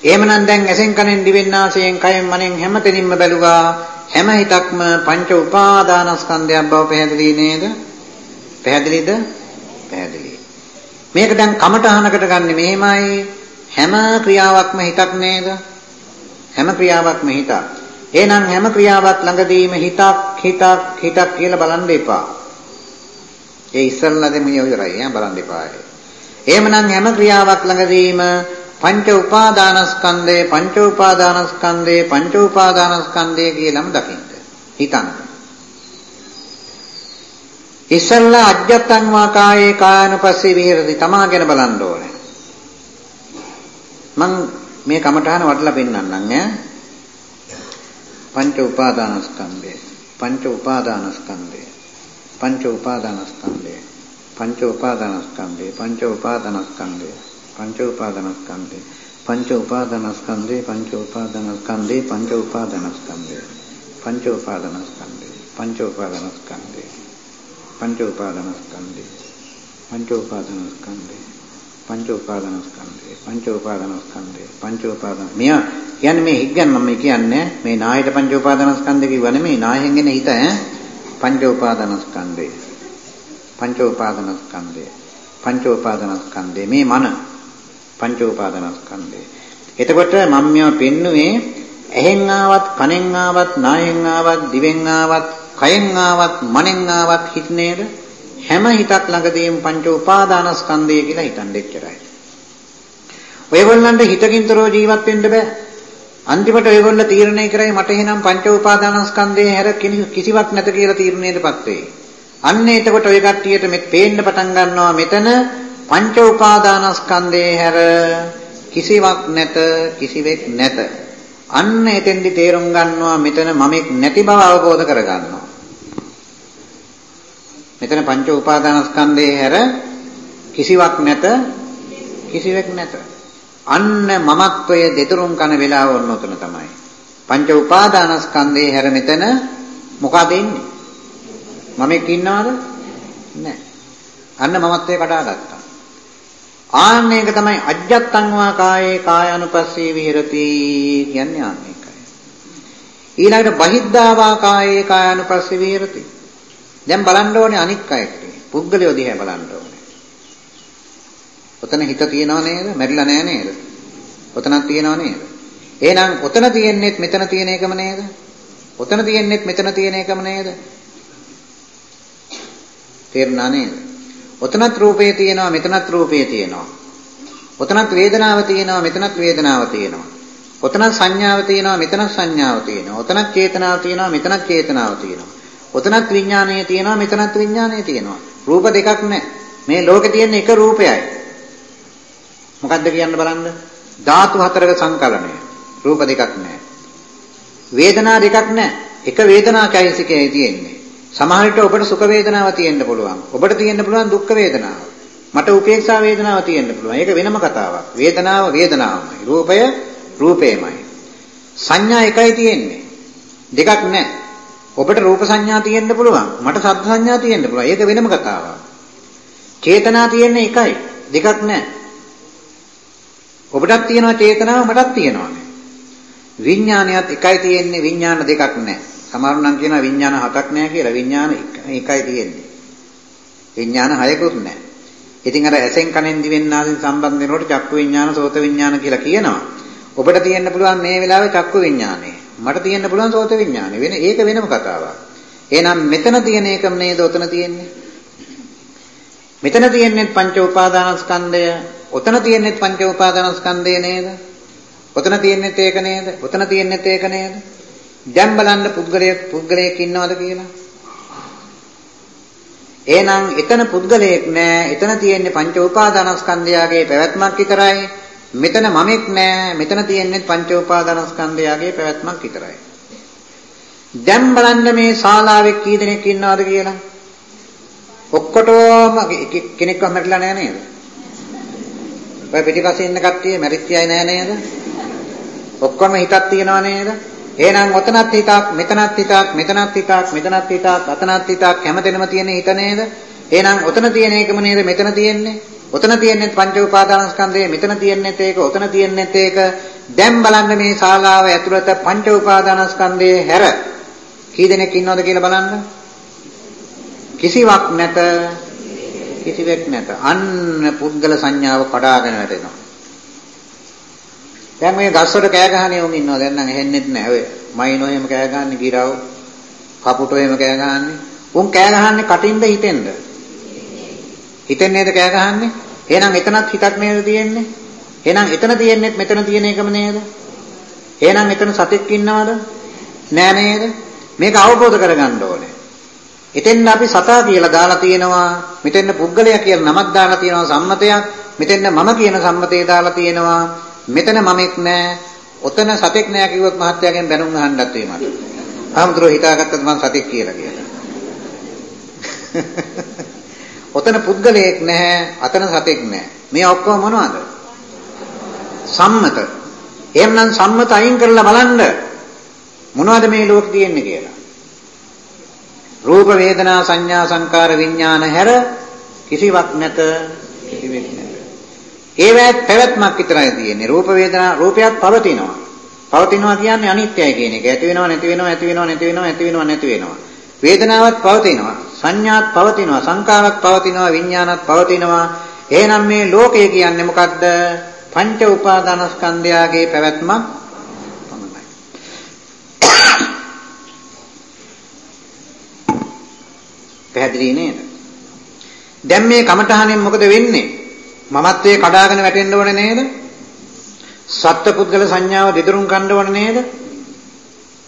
Speaker 1: එහෙමනම් දැන් ඇසෙන් කනෙන් දිවෙන් නාසයෙන් කයෙන් මනෙන් හැමතැනින්ම බැලුවා හැම හිතක්ම පංච උපාදානස්කන්ධයක් බව පැහැදිලි නේද? පැහැදිලිද? පැහැදිලි. මේක දැන් කමටහනකට ගන්න මෙහෙමයි හැම ක්‍රියාවක්ම හිතක් නේද? හැම ක්‍රියාවක්ම හිතක්. එහෙනම් හැම ක්‍රියාවක් ළඟදීම හිතක් හිතක් හිතක් කියලා බලන්න එපා. ඒ ඉස්සල්ලාදෙම ඉවරයි ඈ බලන්න එපා. එහෙමනම් හැම ක්‍රියාවක් ළඟදීම පංච උපාදානස්කන්ධය පංච උපාදානස්කන්ධය පංච උපාදානස්කන්ධය කියලාම දකින්න. හිතන්න. ඉස්සල්ලා අජ්ජත්තං වා කායේ කායනුපස්සී විහෙරති තමා ගැන බලන්න ඕනේ. මං මේ කමඨාන වටලා පෙන්නන්නම් ඈ පංච උපාදානස්කන්ධය පංච උපාදානස්කන්ධය පංච උපාදානස්කන්ධය පංච උපාදානස්කන්ධය පංච උපාදානස්කන්ධය පංච උපාදානස්කන්ධය පංච උපාදානස්කන්ධේ පංච උපාදානස්කන්ධේ පංච උපාදානස්කන්ධේ පංච උපාදානස්කන්ධේ පංච උපාදානස්කන්ධේ පංච උපාදානස්කන්ධේ පංච උපාදානස්කන්ධේ පංච උපාදානස්කන්ධේ පංච උපාදානස්කන්ධේ පංච උපාදාන මෙයා කියන්නේ මේ හිග්ගන් මම කියන්නේ මේ නායයට පංච උපාදානස්කන්ධේ කිව්ව නෙමෙයි නායෙන් එන හිත ඈ පංච උපාදානස්කන්ධේ පංච උපාදානස්කන්ධේ පංච උපාදානස්කන්ධේ මේ මන පංච උපාදානස්කන්ධය. එතකොට මම මේවා පෙන්නුවේ ඇහෙන් ආවත්, කනෙන් ආවත්, නායෙන් ආවත්, දිවෙන් ආවත්, කයෙන් ආවත්, මනෙන් ආවත් හිත නේද? හැම හිතක් ළඟදීම පංච උපාදානස්කන්ධය කියලා හිතන්න එච්චරයි. ඔයගොල්ලන්ට හිතකින්තරෝ ජීවත් වෙන්න බෑ. අන්තිමට ඔයගොල්ලෝ තීරණය කරයි මට එහෙනම් පංච උපාදානස්කන්ධයේ හැර කිසිවක් නැත කියලා තීරණයටපත් වෙයි. අන්න එතකොට ඔය කට්ටියට මේ පේන්න පටන් ගන්නවා මෙතන පංච උපාදානස්කන්ධේ හැර කිසිවක් නැත කිසිවෙක් නැත. අන්න එතෙන්දි තේරුම් ගන්නවා මෙතන මමෙක් නැති බව අවබෝධ කර ගන්නවා. මෙතන පංච උපාදානස්කන්ධේ හැර කිසිවක් නැත කිසිවෙක් නැත. අන්න මමත්වය දෙතුරුම් කන වෙලාව ඔන්න උතන තමයි. පංච උපාදානස්කන්ධේ හැර මෙතන මොකද ඉන්නේ? මමෙක් ඉන්නවද? නැහැ. අන්න මමත්වය කඩාගත්තා. ආන්න එක තමයි අජ්ජත්තං වා කායේ කායानुපස්සී විහෙරති කියන්නේ ආන්න එකයි. ඊළඟට බහිද්ධා වා කායේ කායानुපස්සී විහෙරති. දැන් බලන්න ඕනේ අනික් අයට. පුද්ගලයෝ දිහා බලන්න ඕනේ. ඔතන හිත තියනව නේද? මැරිලා නෑ නේද? ඔතනක් තියනව නේද? එහෙනම් ඔතන තියෙන්නේත් මෙතන තියෙන එකම නේද? ඔතන තියෙන්නේත් මෙතන තියෙන එකම නේද? තේරුණා නේද? ඔතනත් රූපේ තියෙනවා මෙතනත් රූපේ තියෙනවා. ඔතනත් වේදනාව තියෙනවා මෙතනත් වේදනාව තියෙනවා. ඔතනත් සංඥාව තියෙනවා මෙතනත් සංඥාව තියෙනවා. ඔතනත් චේතනාව තියෙනවා මෙතනත් චේතනාව තියෙනවා. ඔතනත් විඥානය තියෙනවා මෙතනත් විඥානය තියෙනවා. රූප දෙකක් නැහැ. මේ ලෝකේ තියෙන එක රූපයයි. මොකද්ද කියන්න බලන්න. ධාතු හතරක සංකලනය. රූප දෙකක් නැහැ. වේදනා දෙකක් නැහැ. එක වේදනාකයිසිකේ තියෙන්නේ. සමහර විට ඔබට සුඛ වේදනාවක් තියෙන්න පුළුවන්. ඔබට තියෙන්න පුළුවන් දුක්ඛ වේදනාව. මට උපේක්ෂා වේදනාවක් තියෙන්න පුළුවන්. ඒක වෙනම කතාවක්. වේදනාව වේදනාවමයි. රූපය රූපේමයි. සංඥා එකයි තියෙන්නේ. දෙකක් නැහැ. ඔබට රූප සංඥා තියෙන්න පුළුවන්. මට ශබ්ද සංඥා තියෙන්න පුළුවන්. ඒක වෙනම කතාවක්. චේතනා තියෙන්නේ එකයි. දෙකක් නැහැ. ඔබටත් තියෙනවා චේතනාව මටත් තියෙනවා. විඥානයත් එකයි තියෙන්නේ විඥාන දෙකක් නැහැ. සමහරු නම් කියනවා විඥාන හතක් නැහැ කියලා. විඥාන එකයි තියෙන්නේ. විඥාන හයකුත් නැහැ. ඉතින් අර ඇසෙන් කනෙන් දිවෙන් නාසයෙන් සම්බන්ධ වෙනකොට චක්කු විඥාන, සෝත විඥාන කියලා කියනවා. ඔබට තියෙන්න පුළුවන් මේ වෙලාවේ චක්කු විඥානේ. මට තියෙන්න පුළුවන් සෝත විඥානේ. වෙන ඒක වෙනම කතාවක්. එහෙනම් මෙතන තියෙන එකම නේද ඔතන තියෙන්නේ? මෙතන තියෙන්නේ පංච උපාදානස්කන්ධය, ඔතන තියෙන්නේ පංච උපාදානස්කන්ධය නේද? ඔතන තියෙන්නේ ඒක නේද? ඔතන තියෙන්නේ ඒක නේද? දැන් බලන්න පුද්ගලයෙක් පුද්ගලයෙක් ඉන්නවද කියලා? එහෙනම් එතන පුද්ගලයෙක් නෑ. එතන තියෙන්නේ පංච උපාදානස්කන්ධයගේ පැවැත්මක් විතරයි. මෙතන මමෙක් නෑ. මෙතන තියෙන්නේ පංච උපාදානස්කන්ධයගේ පැවැත්මක් විතරයි. දැන් බලන්න මේ ශාලාවේ කී දෙනෙක් ඉන්නවද කියලා. ඔක්කොටම කෙනෙක්ව මැරිලා නෑ නේද? ඔය පිටිපස්සේ ඉන්න කට්ටිය මැරිච්ච අය නෑ නේද? ඔක්කොම හිතක් තියනවා නේද? එහෙනම් ඔතනත් හිතක් මෙතනත් හිතක් මෙතනත් හිතක් මෙතනත් හිතක් අතනත් හිතක් හැමතැනම තියෙන හිත නේද? එහෙනම් ඔතන තියෙන එකම නේද මෙතන තියෙන්නේ? ඔතන තියෙන්නේ පංච උපාදානස්කන්ධය මෙතන තියෙන්නේත් ඒක ඔතන තියෙන්නේත් ඒක දැන් බලන්න මේ ශාලාව ඇතුළත පංච උපාදානස්කන්ධයේ හැර. කී දෙනෙක් ඉන්නවද කියලා බලන්න? කිසිවක් නැත. කිසිවෙක් නැත. අන්න පුද්ගල සංඥාව කඩාගෙන වැටෙනවා. දැන් මේ ගස්වල කෑ ගහන යෝම ඉන්නවා. දැන් නම් ඇහෙන්නෙත් නැහැ ඔය. මයින්ෝ එහෙම කෑ ගහන්නේ ගිරව්. කපුටෝ එහෙම කෑ ගහන්නේ උන් කෑ ගහන්නේ කටින්ද හිතෙන්ද? හිතෙන් නේද කෑ ගහන්නේ? එහෙනම් එතනත් හිතක් නේද තියෙන්නේ? එහෙනම් එතන තියෙන්නෙත් මෙතන තියෙන එකම නේද? එහෙනම් එතන සතෙක් ඉන්නවද? නෑ නේද? මේක අවබෝධ කරගන්න ඕනේ. එතෙන් අපි සතා කියලා දාලා තියෙනවා මෙතෙන් පුද්ගලයා කියලා නමක් දාලා තියෙනවා සම්මතයක්. මෙතෙන් මම කියන සම්මතය දාලා තියෙනවා. මෙතන මමෙක් නෑ. ඔතන සතෙක් නෑ කිව්වොත් මහත්යාගෙන් බැනුම් අහන්නත් වෙයි මට. ආම්ද්‍රෝ හිතාගත්තද මං සතෙක් කියලා කියලා. ඔතන පුද්ගලයෙක් නැහැ, අතන සතෙක් නැහැ. මේ ඔක්කොම මොනවද? සම්මත. එහෙමනම් සම්මත අයින් කරලා බලන්න. මොනවද මේ ලෝකේ තියෙන්නේ කියලා. රූප වේදනා සංඥා සංකාර විඥාන හැර කිසිවක් නැත කිසිවෙක් නැත. ඒවැත් පැවැත්මක් විතරයි තියෙන්නේ. රූප වේදනා රූපයක් පවතිනවා. පවතිනවා කියන්නේ අනිත්‍යයි කියන එක. ඇති වෙනවා නැති වෙනවා ඇති වෙනවා නැති වෙනවා ඇති වෙනවා නැති වෙනවා. වේදනාවක් පවතිනවා. සංඥාත් පවතිනවා. සංකාරත් පවතිනවා. විඥානත් පවතිනවා. එහෙනම් මේ ලෝකය කියන්නේ මොකද්ද? පංච උපාදානස්කන්ධයාගේ පැවැත්මක් පමණයි. පැහැදිලි නේද? දැන් මේ කමඨහණයෙන් මොකද වෙන්නේ? මමත්වයේ කඩාගෙන වැටෙන්න ඕනේ නේද? සත්පුද්ගල සංඥාව දෙදරුම් ගන්න ඕනේ නේද?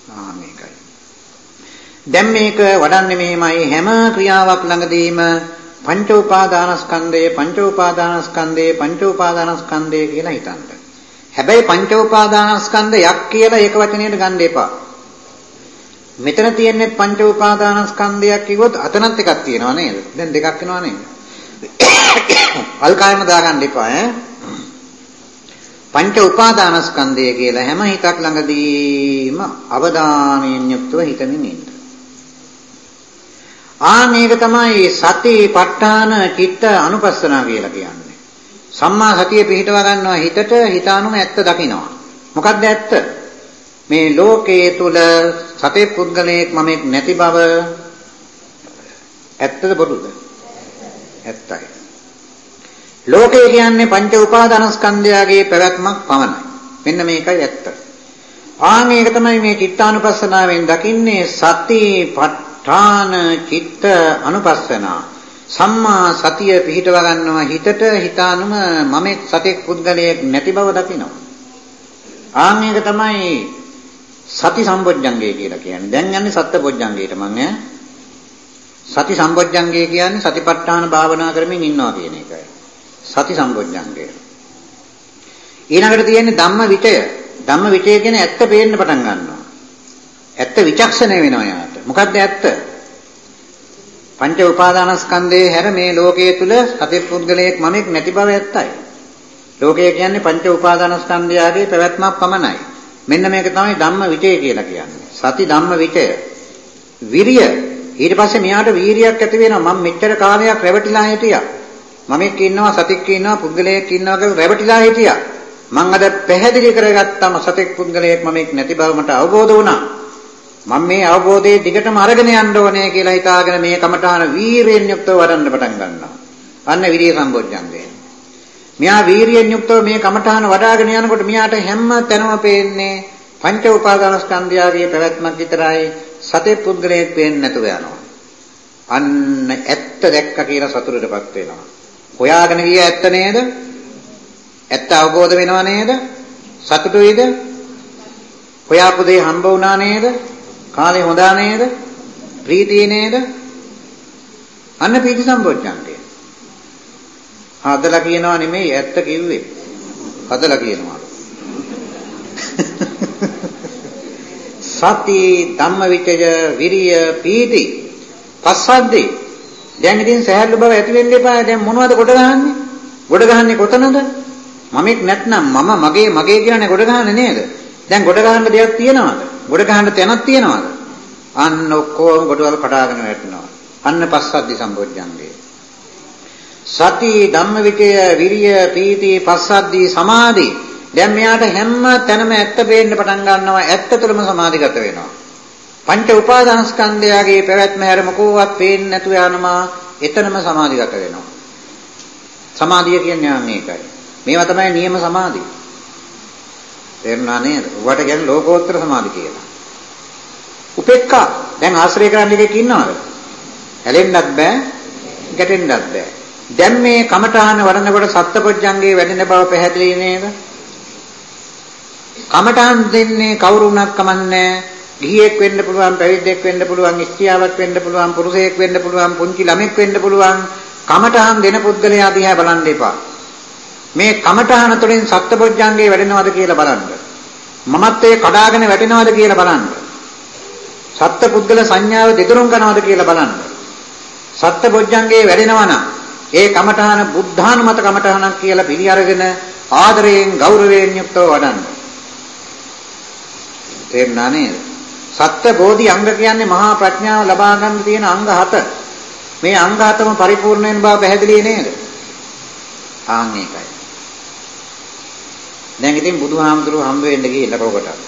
Speaker 1: ආ මේකයි. දැන් මේක වඩන්නේ මෙහෙමයි හැම ක්‍රියාවක් ළඟදීම පංච උපාදානස්කන්ධය පංච උපාදානස්කන්ධය පංච උපාදානස්කන්ධය කියලා හිතන්න. හැබැයි පංච උපාදානස්කන්ධයක් කියලා ඒක වචනයට ගන්න එපා. මෙතන තියෙන්නේ පංච උපාදානස්කන්ධයක් කිව්වොත් අතනත් එකක් තියෙනවා නේද? දැන් දෙකක් වෙනවා නේද? අල්කායම දාගන්න එපා ඈ. පංච උපාදානස්කන්ධය කියලා හැම හිතක් ළඟදීම අවධානයෙන් යුක්තව හිතමින් ඉන්න. ආ මේක තමයි සති ප ဋ ාණ චිත්ත අනුපස්සනා කියලා කියන්නේ. සම්මා සතිය පිහිටව ගන්නවා හිතට හිතානුම ඇත්ත දකිනවා. මොකක්ද ඇත්ත? මේ ලෝකයේ තුල සතේ පුද්ගලයෙක් මමෙක් නැති බව ඇත්තද බොරුද? ඇත්තයි. ලෝකය කියන්නේ පංච උපාදානස්කන්ධයගේ පැවැත්මක් පමණයි. මෙන්න මේකයි ඇත්ත. ආ මේක තමයි මේ චිත්තානුපස්සනාවෙන් දකින්නේ සති ප ဋ ාණ චිත්ත අනුපස්සනා. සම්මා සතිය පිහිටව ගන්නවා හිතට හිතානුම මම සතෙක් පුද්ගලයෙක් නැති බව දකිනවා. ආ මේක තමයි සති සම්බොජ්ජංගය කියලා කියන්නේ. දැන් යන්නේ සත්බොජ්ජංගයට මම ඈ සති සම්බොජ්ජංගය කියන්නේ සතිපට්ඨාන භාවනා කරමින් ඉන්නවා කියන එකයි. සති සම්බොජ්ජංගය. ඊළඟට තියෙන්නේ ධම්ම විචය. ධම්ම විචය කියන්නේ ඇත්ත පේන්න පටන් ගන්නවා. ඇත්ත විචක්ෂණය වෙනවා යාට. මොකද්ද ඇත්ත? පංච උපාදානස්කන්ධයේ හැර මේ ලෝකයේ තුල සති පුද්ගලයෙක් මමෙක් නැති බව ඇත්තයි. ලෝකය කියන්නේ පංච උපාදානස්කන්ධයගේ පැවැත්මක් පමණයි. මෙන්න මේක තමයි ධම්ම විචය කියලා කියන්නේ. සති ධම්ම විචය. විරිය ඊට පස්සේ මෙයාට වීරියක් ඇති වෙනවා මම මෙච්චර කාලයක් රැවටිලා හිටියා මම එක්ක ඉන්නවා සතෙක් ඉන්නවා පුද්ගලයෙක් ඉන්නවා කියලා රැවටිලා හිටියා මම අද පැහැදිලි කරගත්තම සතෙක් පුද්ගලයෙක් මම එක් නැති බව මට අවබෝධ වුණා මම මේ අවබෝධයේ දිගටම අරගෙන යන්න ඕනේ කියලා හිතාගෙන මේ කමඨාන වීරියෙන් යුක්තව වඩන්න පටන් ගන්නවා අන්න විරිය සම්බොජ්ජංගය මෙයා වීරියෙන් යුක්තව මේ කමඨාන වඩ아가ගෙන යනකොට මෙයාට හැම තැනම පේන්නේ පංච උපාදානස්කන්ධයගේ පැවැත්මක් විතරයි සතේ පුද්ගලයෙක් පේන්නේ නැතුව යනවා. අන්න ඇත්ත දැක්ක කියලා සතුටටපත් වෙනවා. හොයාගෙන ගිය ඇත්ත නේද? ඇත්ත අවබෝධ වෙනව නේද? සතුටුයිද? හොයාපු දේ හම්බ වුණා නේද? කාලේ හොඳා නේද? ප්‍රීතිය නේද? අන්න ප්‍රීති සම්පෝඥාන්තය. හදලා කියනවා නෙමෙයි ඇත්ත කිව්වේ. හදලා කියනවා. සති ධම්මවිචය විරිය පීති පස්සද්දේ දැන් ඉතින් සහැල්ලු බව ඇති වෙන්න එපා දැන් මොනවද කොට ගහන්නේ ගොඩ ගහන්නේ කොතනද මමෙක් නැත්නම් මම මගේ මගේ කියන්නේ ගොඩ ගහන්නේ නේද දැන් ගොඩ ගහන්න දෙයක් තියනවද ගොඩ ගහන්න තැනක් තියනවද? අන්න ඔක්කොම ගොඩවල් කඩාගෙන වැටෙනවා. අන්න පස්සද්දි සම්බොජ්ජංගේ සති ධම්මවිචය විරිය පීති පස්සද්දි සමාධි. දැන් මෙයාට හැම තැනම ඇත්ත පේන්න පටන් ගන්නවා. ඇත්ත තුළම සමාධිගත වෙනවා. පංච උපාදානස්කන්ධයගේ පැවැත්ම හැර මොකෝවත් පේන්නේ නැතුව යනවා. එතනම සමාධිගත වෙනවා. සමාධිය කියන්නේ මේකයි මේවා තමයි නියම සමාධිය. තේරුණා නේද? ඌට කියන්නේ ලෝකෝත්තර සමාධි කියලා. උපේක්ඛා දැන් ආශ්‍රය කරන්න එකෙක් ඉන්නවද? ඇලෙන්නත් බෑ, ගැටෙන්නත් බෑ. දැන් මේ කමඨාන වඩනකොට සත්පොඥංගේ වැඩෙන බව පැහැදිලි නේද? කමඨාන් දෙන්නේ කවුරු වුණත් කමන්නේ ගිහියෙක් වෙන්න පුළුවන්, පැවිද්දෙක් වෙන්න පුළුවන්, ස්ත්‍රියක් වෙන්න පුළුවන්, පුරුෂයෙක් වෙන්න පුළුවන්, පුංචි ළමෙක් වෙන්න පුළුවන්. කමඨාන් දෙන පුද්ගලයා දිහා බලන්න එපා. මේ කමඨහන තුළින් සත්පොඥංගේ වැඩෙනවද කියලා බලන්න. මමත්වයේ කඩාගෙන වැටෙනවද කියලා බලන්න. සත්පුද්ගල සංඥාව දෙදරුම් කරනවද කියලා බලන්න. සත්පොඥංගේ වැඩෙනවා නම් ඒ කමඨහන බුද්ධානුමත කමඨහනක් කියලා පිළි අරගෙන ආදරයෙන් ගෞරවයෙන් යුක්තව වඩන්න. තේරුණා නේද? සත්‍ය බෝධි අංග කියන්නේ මහා ප්‍රඥාව ලබා ගන්න තියෙන අංග 7. මේ අංග 7ම පරිපූර්ණ වෙන බව පැහැදිලි නේද? ආන් ඒකයි. දැන් ඉතින් බුදුහාමුදුරුවෝ හම්බ වෙන්න ගිහිල්ලා කවකට.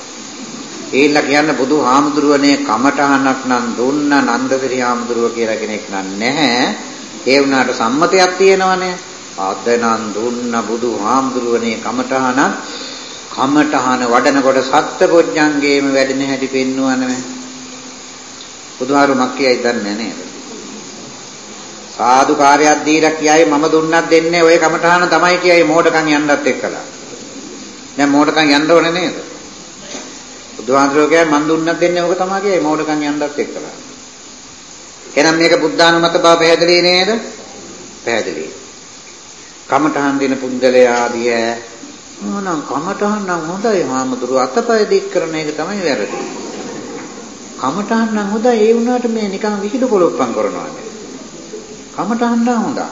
Speaker 1: ඒilla කියන්න බුදුහාමුදුරුවනේ කමටහනක් නම් දුන්න නන්දසිරි හාමුදුරුව කියලා කෙනෙක් නැහැ. ඒ වුණාට සම්මතයක් තියෙනවනේ. අද නම් දුන්න බුදුහාමුදුරුවනේ කමටහනක් කමටහන වඩනකොට සත්පොඥංගේම වැඩෙන හැටි පෙන්වනනේ. බුදුහාරු මක්කියයි දන්නේ නේද? සාදු කාර්යයක් දීලා කියයි මම දුන්නත් දෙන්නේ ඔය කමටහන තමයි කියයි මෝඩකම් යන්නත් එක්කලා. දැන් මෝඩකම් යන්න ඕනේ නේද? බුදුහාඳුරෝ කියයි මන් දුන්නත් දෙන්නේ ඕක තමයි කියයි මෝඩකම් යන්නත් එක්කලා. එහෙනම් මේක බුද්ධානුමත බව පැහැදිලි නේද? පැහැදිලි. කමඨහන් දෙන පුද්ගලයාදිය මොනම් කමඨහන් නම් හොඳයි හාමුදුරුව අතපය දික් කරන එක තමයි වැරදි. කමඨහන් නම් හොඳයි ඒ වුණාට මේ නිකන් විහිළු කොලොප්පම් කරනවානේ. කමඨහන් නම් හොඳයි.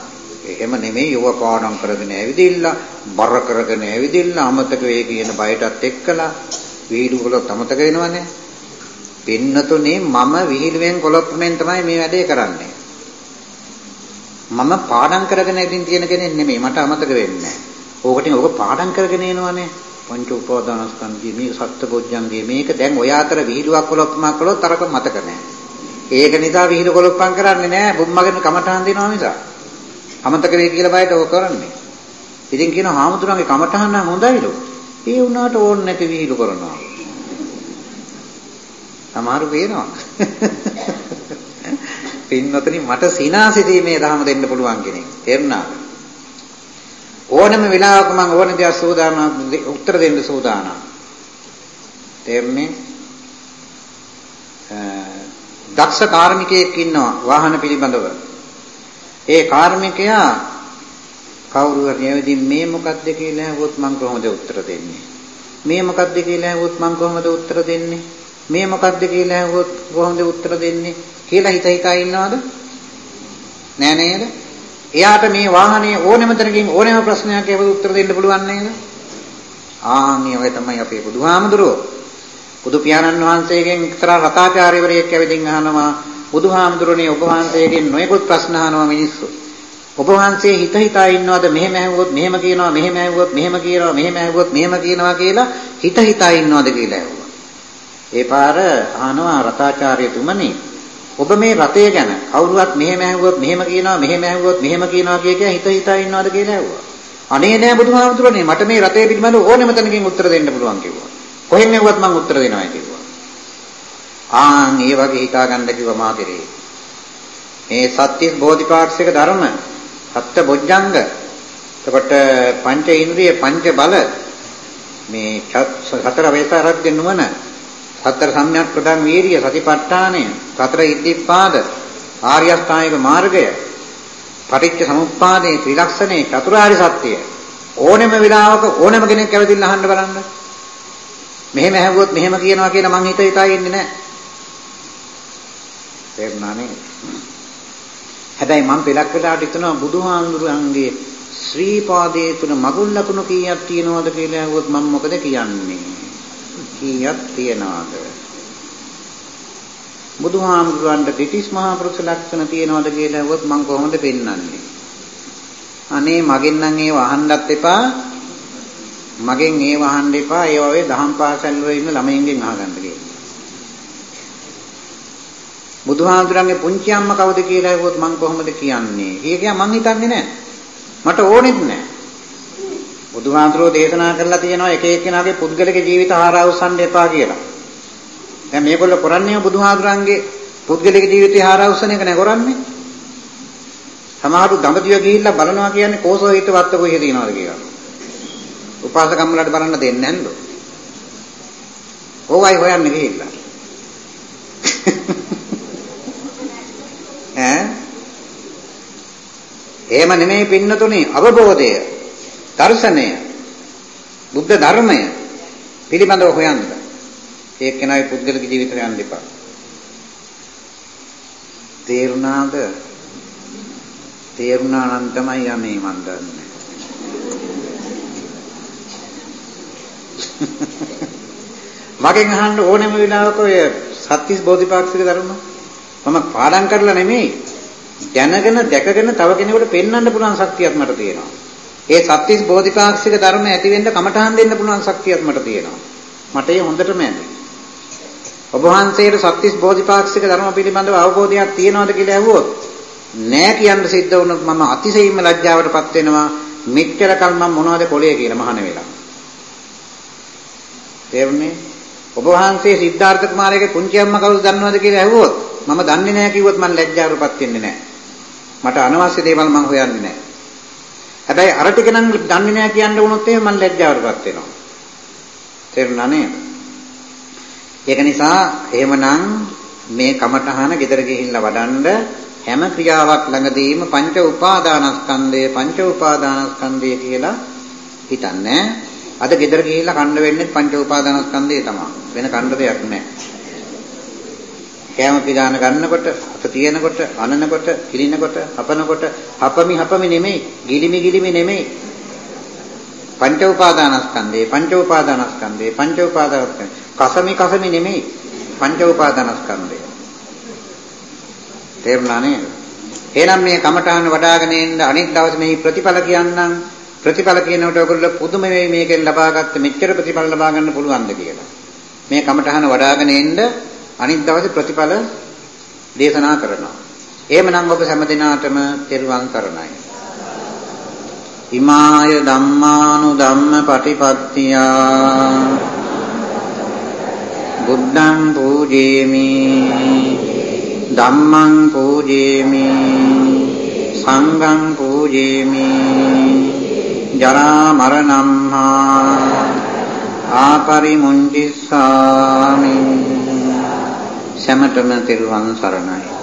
Speaker 1: එහෙම නෙමෙයි යුව පාඩම් කරගෙන ඇවිදින්න බර කරගෙන ඇවිදින්න අමතක වෙයි කියන බයටත් එක්කලා විහිළු කළොත් අමතක වෙනවනේ. පින්නතුනේ මම විහිළුවෙන් කොලොප්පෙන් තමයි මේ වැඩේ කරන්නේ. මම පාඩම් කරගෙන ඇවිදින් තියෙන කෙනෙක් නෙමෙයි මට අමතක වෙන්නේ නැහැ. ඕකට ඕක පාඩම් කරගෙන එනවනේ. පංච උපාදානස්කන්ධයේ මේ සත්බොජ්ජංගේ මේක දැන් ඔය අතර විහිළුවක් කොලොප්පමක් කළොත් අරක මතක නැහැ. ඒක නිසා විහිළු කොලොප්පම් කරන්නේ නැහැ. බුම්මගෙන කමටහන් දෙනවා මිසක් අමතක වෙයි කියලා බයට ඔක කරන්නේ. ඉතින් කියනවා හාමුදුරන්ගේ කමටහන් නම් හොඳයිලු. ඒ වුණාට ඕන් නැති විහිළු කරනවා. සමහරු වෙනවා. පින්වතුනි මට සිනාසිතීමේ ධර්ම දෙන්න පුළුවන් කෙනෙක්. තේරුණාද? ඕනම වෙලාවක මම ඕන දෙයක් සූදානම් උත්තර දෙන්න සූදානම්. තේරුණේ? දක්ෂ කාර්මිකයෙක් ඉන්නවා වාහන පිළිබඳව. ඒ කාර්මිකයා කවුරු හරි ඇවිදින් මේ මොකක්ද කියලා ඇහුවොත් මම කොහොමද උත්තර දෙන්නේ? මේ මොකක්ද කියලා ඇහුවොත් මම කොහොමද උත්තර දෙන්නේ? මේ මොකක්ද කියලා ඇහුවොත් කොහොමද උත්තර දෙන්නේ? කියලා හිත හිතා ඉන්නවද? නෑ නේද? එයාට මේ වාහනේ ඕනෙම තැනකින් ඕනෙම ප්‍රශ්නයක් ඒකට උත්තර දෙන්න පුළුවන් නේද? ආන්නේ ඔය තමයි අපේ බුදුහාමුදුරුවෝ. බුදු පියාණන් වහන්සේගෙන් එක්තරා රතාචාර්යවරයෙක් ඇවිදින් අහනවා බුදුහාමුදුරනේ ඔබ වහන්සේගෙන් නොයෙකුත් ප්‍රශ්න අහනවා මිනිස්සු. ඔබ වහන්සේ හිත හිතා ඉන්නවද මෙහෙම ඇහුවොත් මෙහෙම කියනවා මෙහෙම ඇහුවොත් මෙහෙම කියනවා මෙහෙම ඇහුවොත් මෙහෙම කියනවා කියලා හිත හිතා ඉන්නවද කියලා ඇහුවා. ඒ පාර අහනවා රතාචාර්යතුමනි ඔබ මේ රතය ගැන කවුරුවත් මෙහෙම ඇහුවොත් මෙහෙම කියනවා මෙහෙම ඇහුවොත් මෙහෙම කියනවා කිය කිය හිත හිතා ඉන්නවද කියලා ඇහුවා. අනේ නෑ බුදුහාමුදුරනේ මට මේ රතේ පිළිබඳව ඕනෙම තැනකින් උත්තර දෙන්න පුළුවන් කිව්වා. කොහෙන් ඇහුවත් මම උත්තර දෙනවා කිව්වා. ආන් ඒ වගේ හිතා ගන්න කිව්ව මාතරේ. මේ සත්‍තිස් බෝධිපාක්ෂික ධර්ම සත්‍ය බොජ්ජංග එතකොට පංච ඉන්ද්‍රිය පංච බල මේ සතර වේතරග්ග නුවණ සතර සම්‍යක් ප්‍රදන් වීරිය සතිපට්ඨානය සතර ඉද්ධිපාද ආර්ය අෂ්ටාංගික මාර්ගය පටිච්ච සමුප්පාදේ ත්‍රිලක්ෂණේ චතුරාර්ය සත්‍යය ඕනෙම වෙලාවක ඕනෙම කෙනෙක් ඇවිදින්න අහන්න බලන්න මෙහෙම ඇහුවොත් මෙහෙම කියනවා කියලා මං හිත හිතා ඉන්නේ නැහැ තේරුණා නේද හැබැයි මම පෙලක් වෙලාවට හිතනවා බුදුහාමුදුරන්ගේ ශ්‍රී පාදයේ තුන මගුල් ලකුණු කීයක් තියෙනවද කියලා අහුවොත් මම මොකද කියන්නේ? කීයක් තියනවද? බුදුහාමුදුරන්ට දෙතිස් මහා පුරුෂ ලක්ෂණ තියෙනවද කියලා අහුවොත් මම කොහොමද පෙන්වන්නේ? අනේ මගෙන් නම් ඒව අහන්නත් එපා. මගෙන් ඒව අහන්න එපා. ඒ වගේ දහම් පාසල් වල ඉන්න ළමයින්ගෙන් අහගන්න කියලා. බුදුහාමුදුරන්ගේ පුංචි අම්මා කවුද කියලා අහුවොත් මම කොහොමද කියන්නේ? ඒක මං හිතන්නේ නැහැ. මට ඕනෙත් නැහැ. බුදුහාමුදුරෝ දේශනා කරලා තියෙනවා එක එක්කෙනාගේ පුද්ගලික ජීවිත හාරවුස්සන්න එපා කියලා. දැන් මේගොල්ලෝ කරන්නේ බුදුහාමුදුරන්ගේ පුද්ගලික ජීවිතය හාරවුස්සන එක නේ කරන්නේ. සමහරු දඹදිව ගිහිල්ලා බලනවා කියන්නේ කෝසෝ හිත වත්ත කොහෙ තියනවද කියලා. උපාසකම්මලට බලන්න දෙන්නේ නැන්ද? ඕවයි හොයන්නේ ගිහිල්ලා. ඈ එහෙම නෙමෙයි පින්නතුනේ අවබෝධය දර්ශනය බුද්ධ ධර්මය පිළිබඳව හොයන්න. ඒක කෙනාගේ පුද්ගලික ජීවිතේ යන්න එපා. තේරුණාද? තේරුණා නම් තමයි යන්නේ මන් දන්නේ. මගෙන් අහන්න ඕනෙම වෙලාවක ඔය සත්‍තිස් බෝධිපාක්ෂික ධර්ම මම පාඩම් කරලා නෙමෙයි දැනගෙන දැකගෙන තව කෙනෙකුට පෙන්වන්න පුළුවන් ශක්තියක් මට තියෙනවා. ඒ සත්‍තිස් බෝධිපාක්ෂික ධර්ම ඇති වෙන්න කමඨහන් දෙන්න පුළුවන් ශක්තියක් මට තියෙනවා. මට ඒ හොඳටම ඇති. ඔබ වහන්සේට සත්‍තිස් බෝධිපාක්ෂික ධර්ම පිළිබඳව අවබෝධයක් තියෙනවද කියලා ඇහුවොත් නෑ කියන්න සිද්ධ වුණොත් මම අතිශයින්ම ලැජ්ජාවටපත් වෙනවා. මෙච්චර කල් මම මොනවද කොලේ කියලා මහාන වෙලා. තේරුණේ? ඔබ වහන්සේ සිද්ධාර්ථ කුමාරයාගේ පුංචි අම්මා කවුද දන්නවද කියලා ඇහුවොත් මම දන්නේ නැහැ කිව්වොත් මම ලැජ්ජාවටපත් වෙන්නේ නැහැ. මට අනවශ්‍ය දේවල් මම හොයන්නේ නැහැ. හැබැයි අර ටික නම් දන්නේ නැහැ කියන්න වුණොත් එහෙම මම ලැජ්ජාවටපත් වෙනවා. තේරුණා නේද? ඒක නිසා එහෙමනම් මේ කමඨහන ගෙදර ගිහිල්ලා වඩන්ඩ හැම ක්‍රියාවක් ළඟදීම පංච උපාදානස්කන්ධය පංච උපාදානස්කන්ධය කියලා හිතන්නේ. අද ගෙදර ගිහිල්ලා කණ්ඩ වෙන්නේ පංච උපාදානස්කන්ධය තමයි. වෙන කණ්ඩ දෙයක් නැහැ. කෑම පිළිදාන ගන්නකොට, අත තියෙනකොට, අනනකොට, කිලිනකොට, හපනකොට, හපමි හපමි නෙමෙයි, ගිලිමි ගිලිමි නෙමෙයි. පංච උපාදානස්කන්ධේ, පංච උපාදානස්කන්ධේ, පංච උපාදානස්කන්ධේ. කසමි කසමි නෙමෙයි, පංච උපාදානස්කන්ධය. තේරුණා නේද? එහෙනම් මේ කමඨහන වඩ아가න ඉන්න අනිත් දවසේ මේ ප්‍රතිඵල කියන්නම් ප්‍රතිඵල කියනකොට ඔයගොල්ලෝ පුදුම මේ මේකෙන් ලබාගත්ත මෙච්චර ප්‍රතිඵල ලබා ගන්න පුළුවන්ද කියලා. මේ කමඨහන වඩ아가න ඉන්න අනිත් දවසේ ප්‍රතිඵල දේශනා කරනවා. එහෙමනම් ඔබ හැම දිනාටම තෙරුවන් සරණයි. ඉමාය ධම්මානු ධම්ම පටිපත්තියා බුද්ධං පූජේමි ධම්මං පූජේමි සංඝං පූජේමි ජරා මරණම් හා ආපරිමුංචිස්සාමි සැමටම තෙරුවන් සරණයි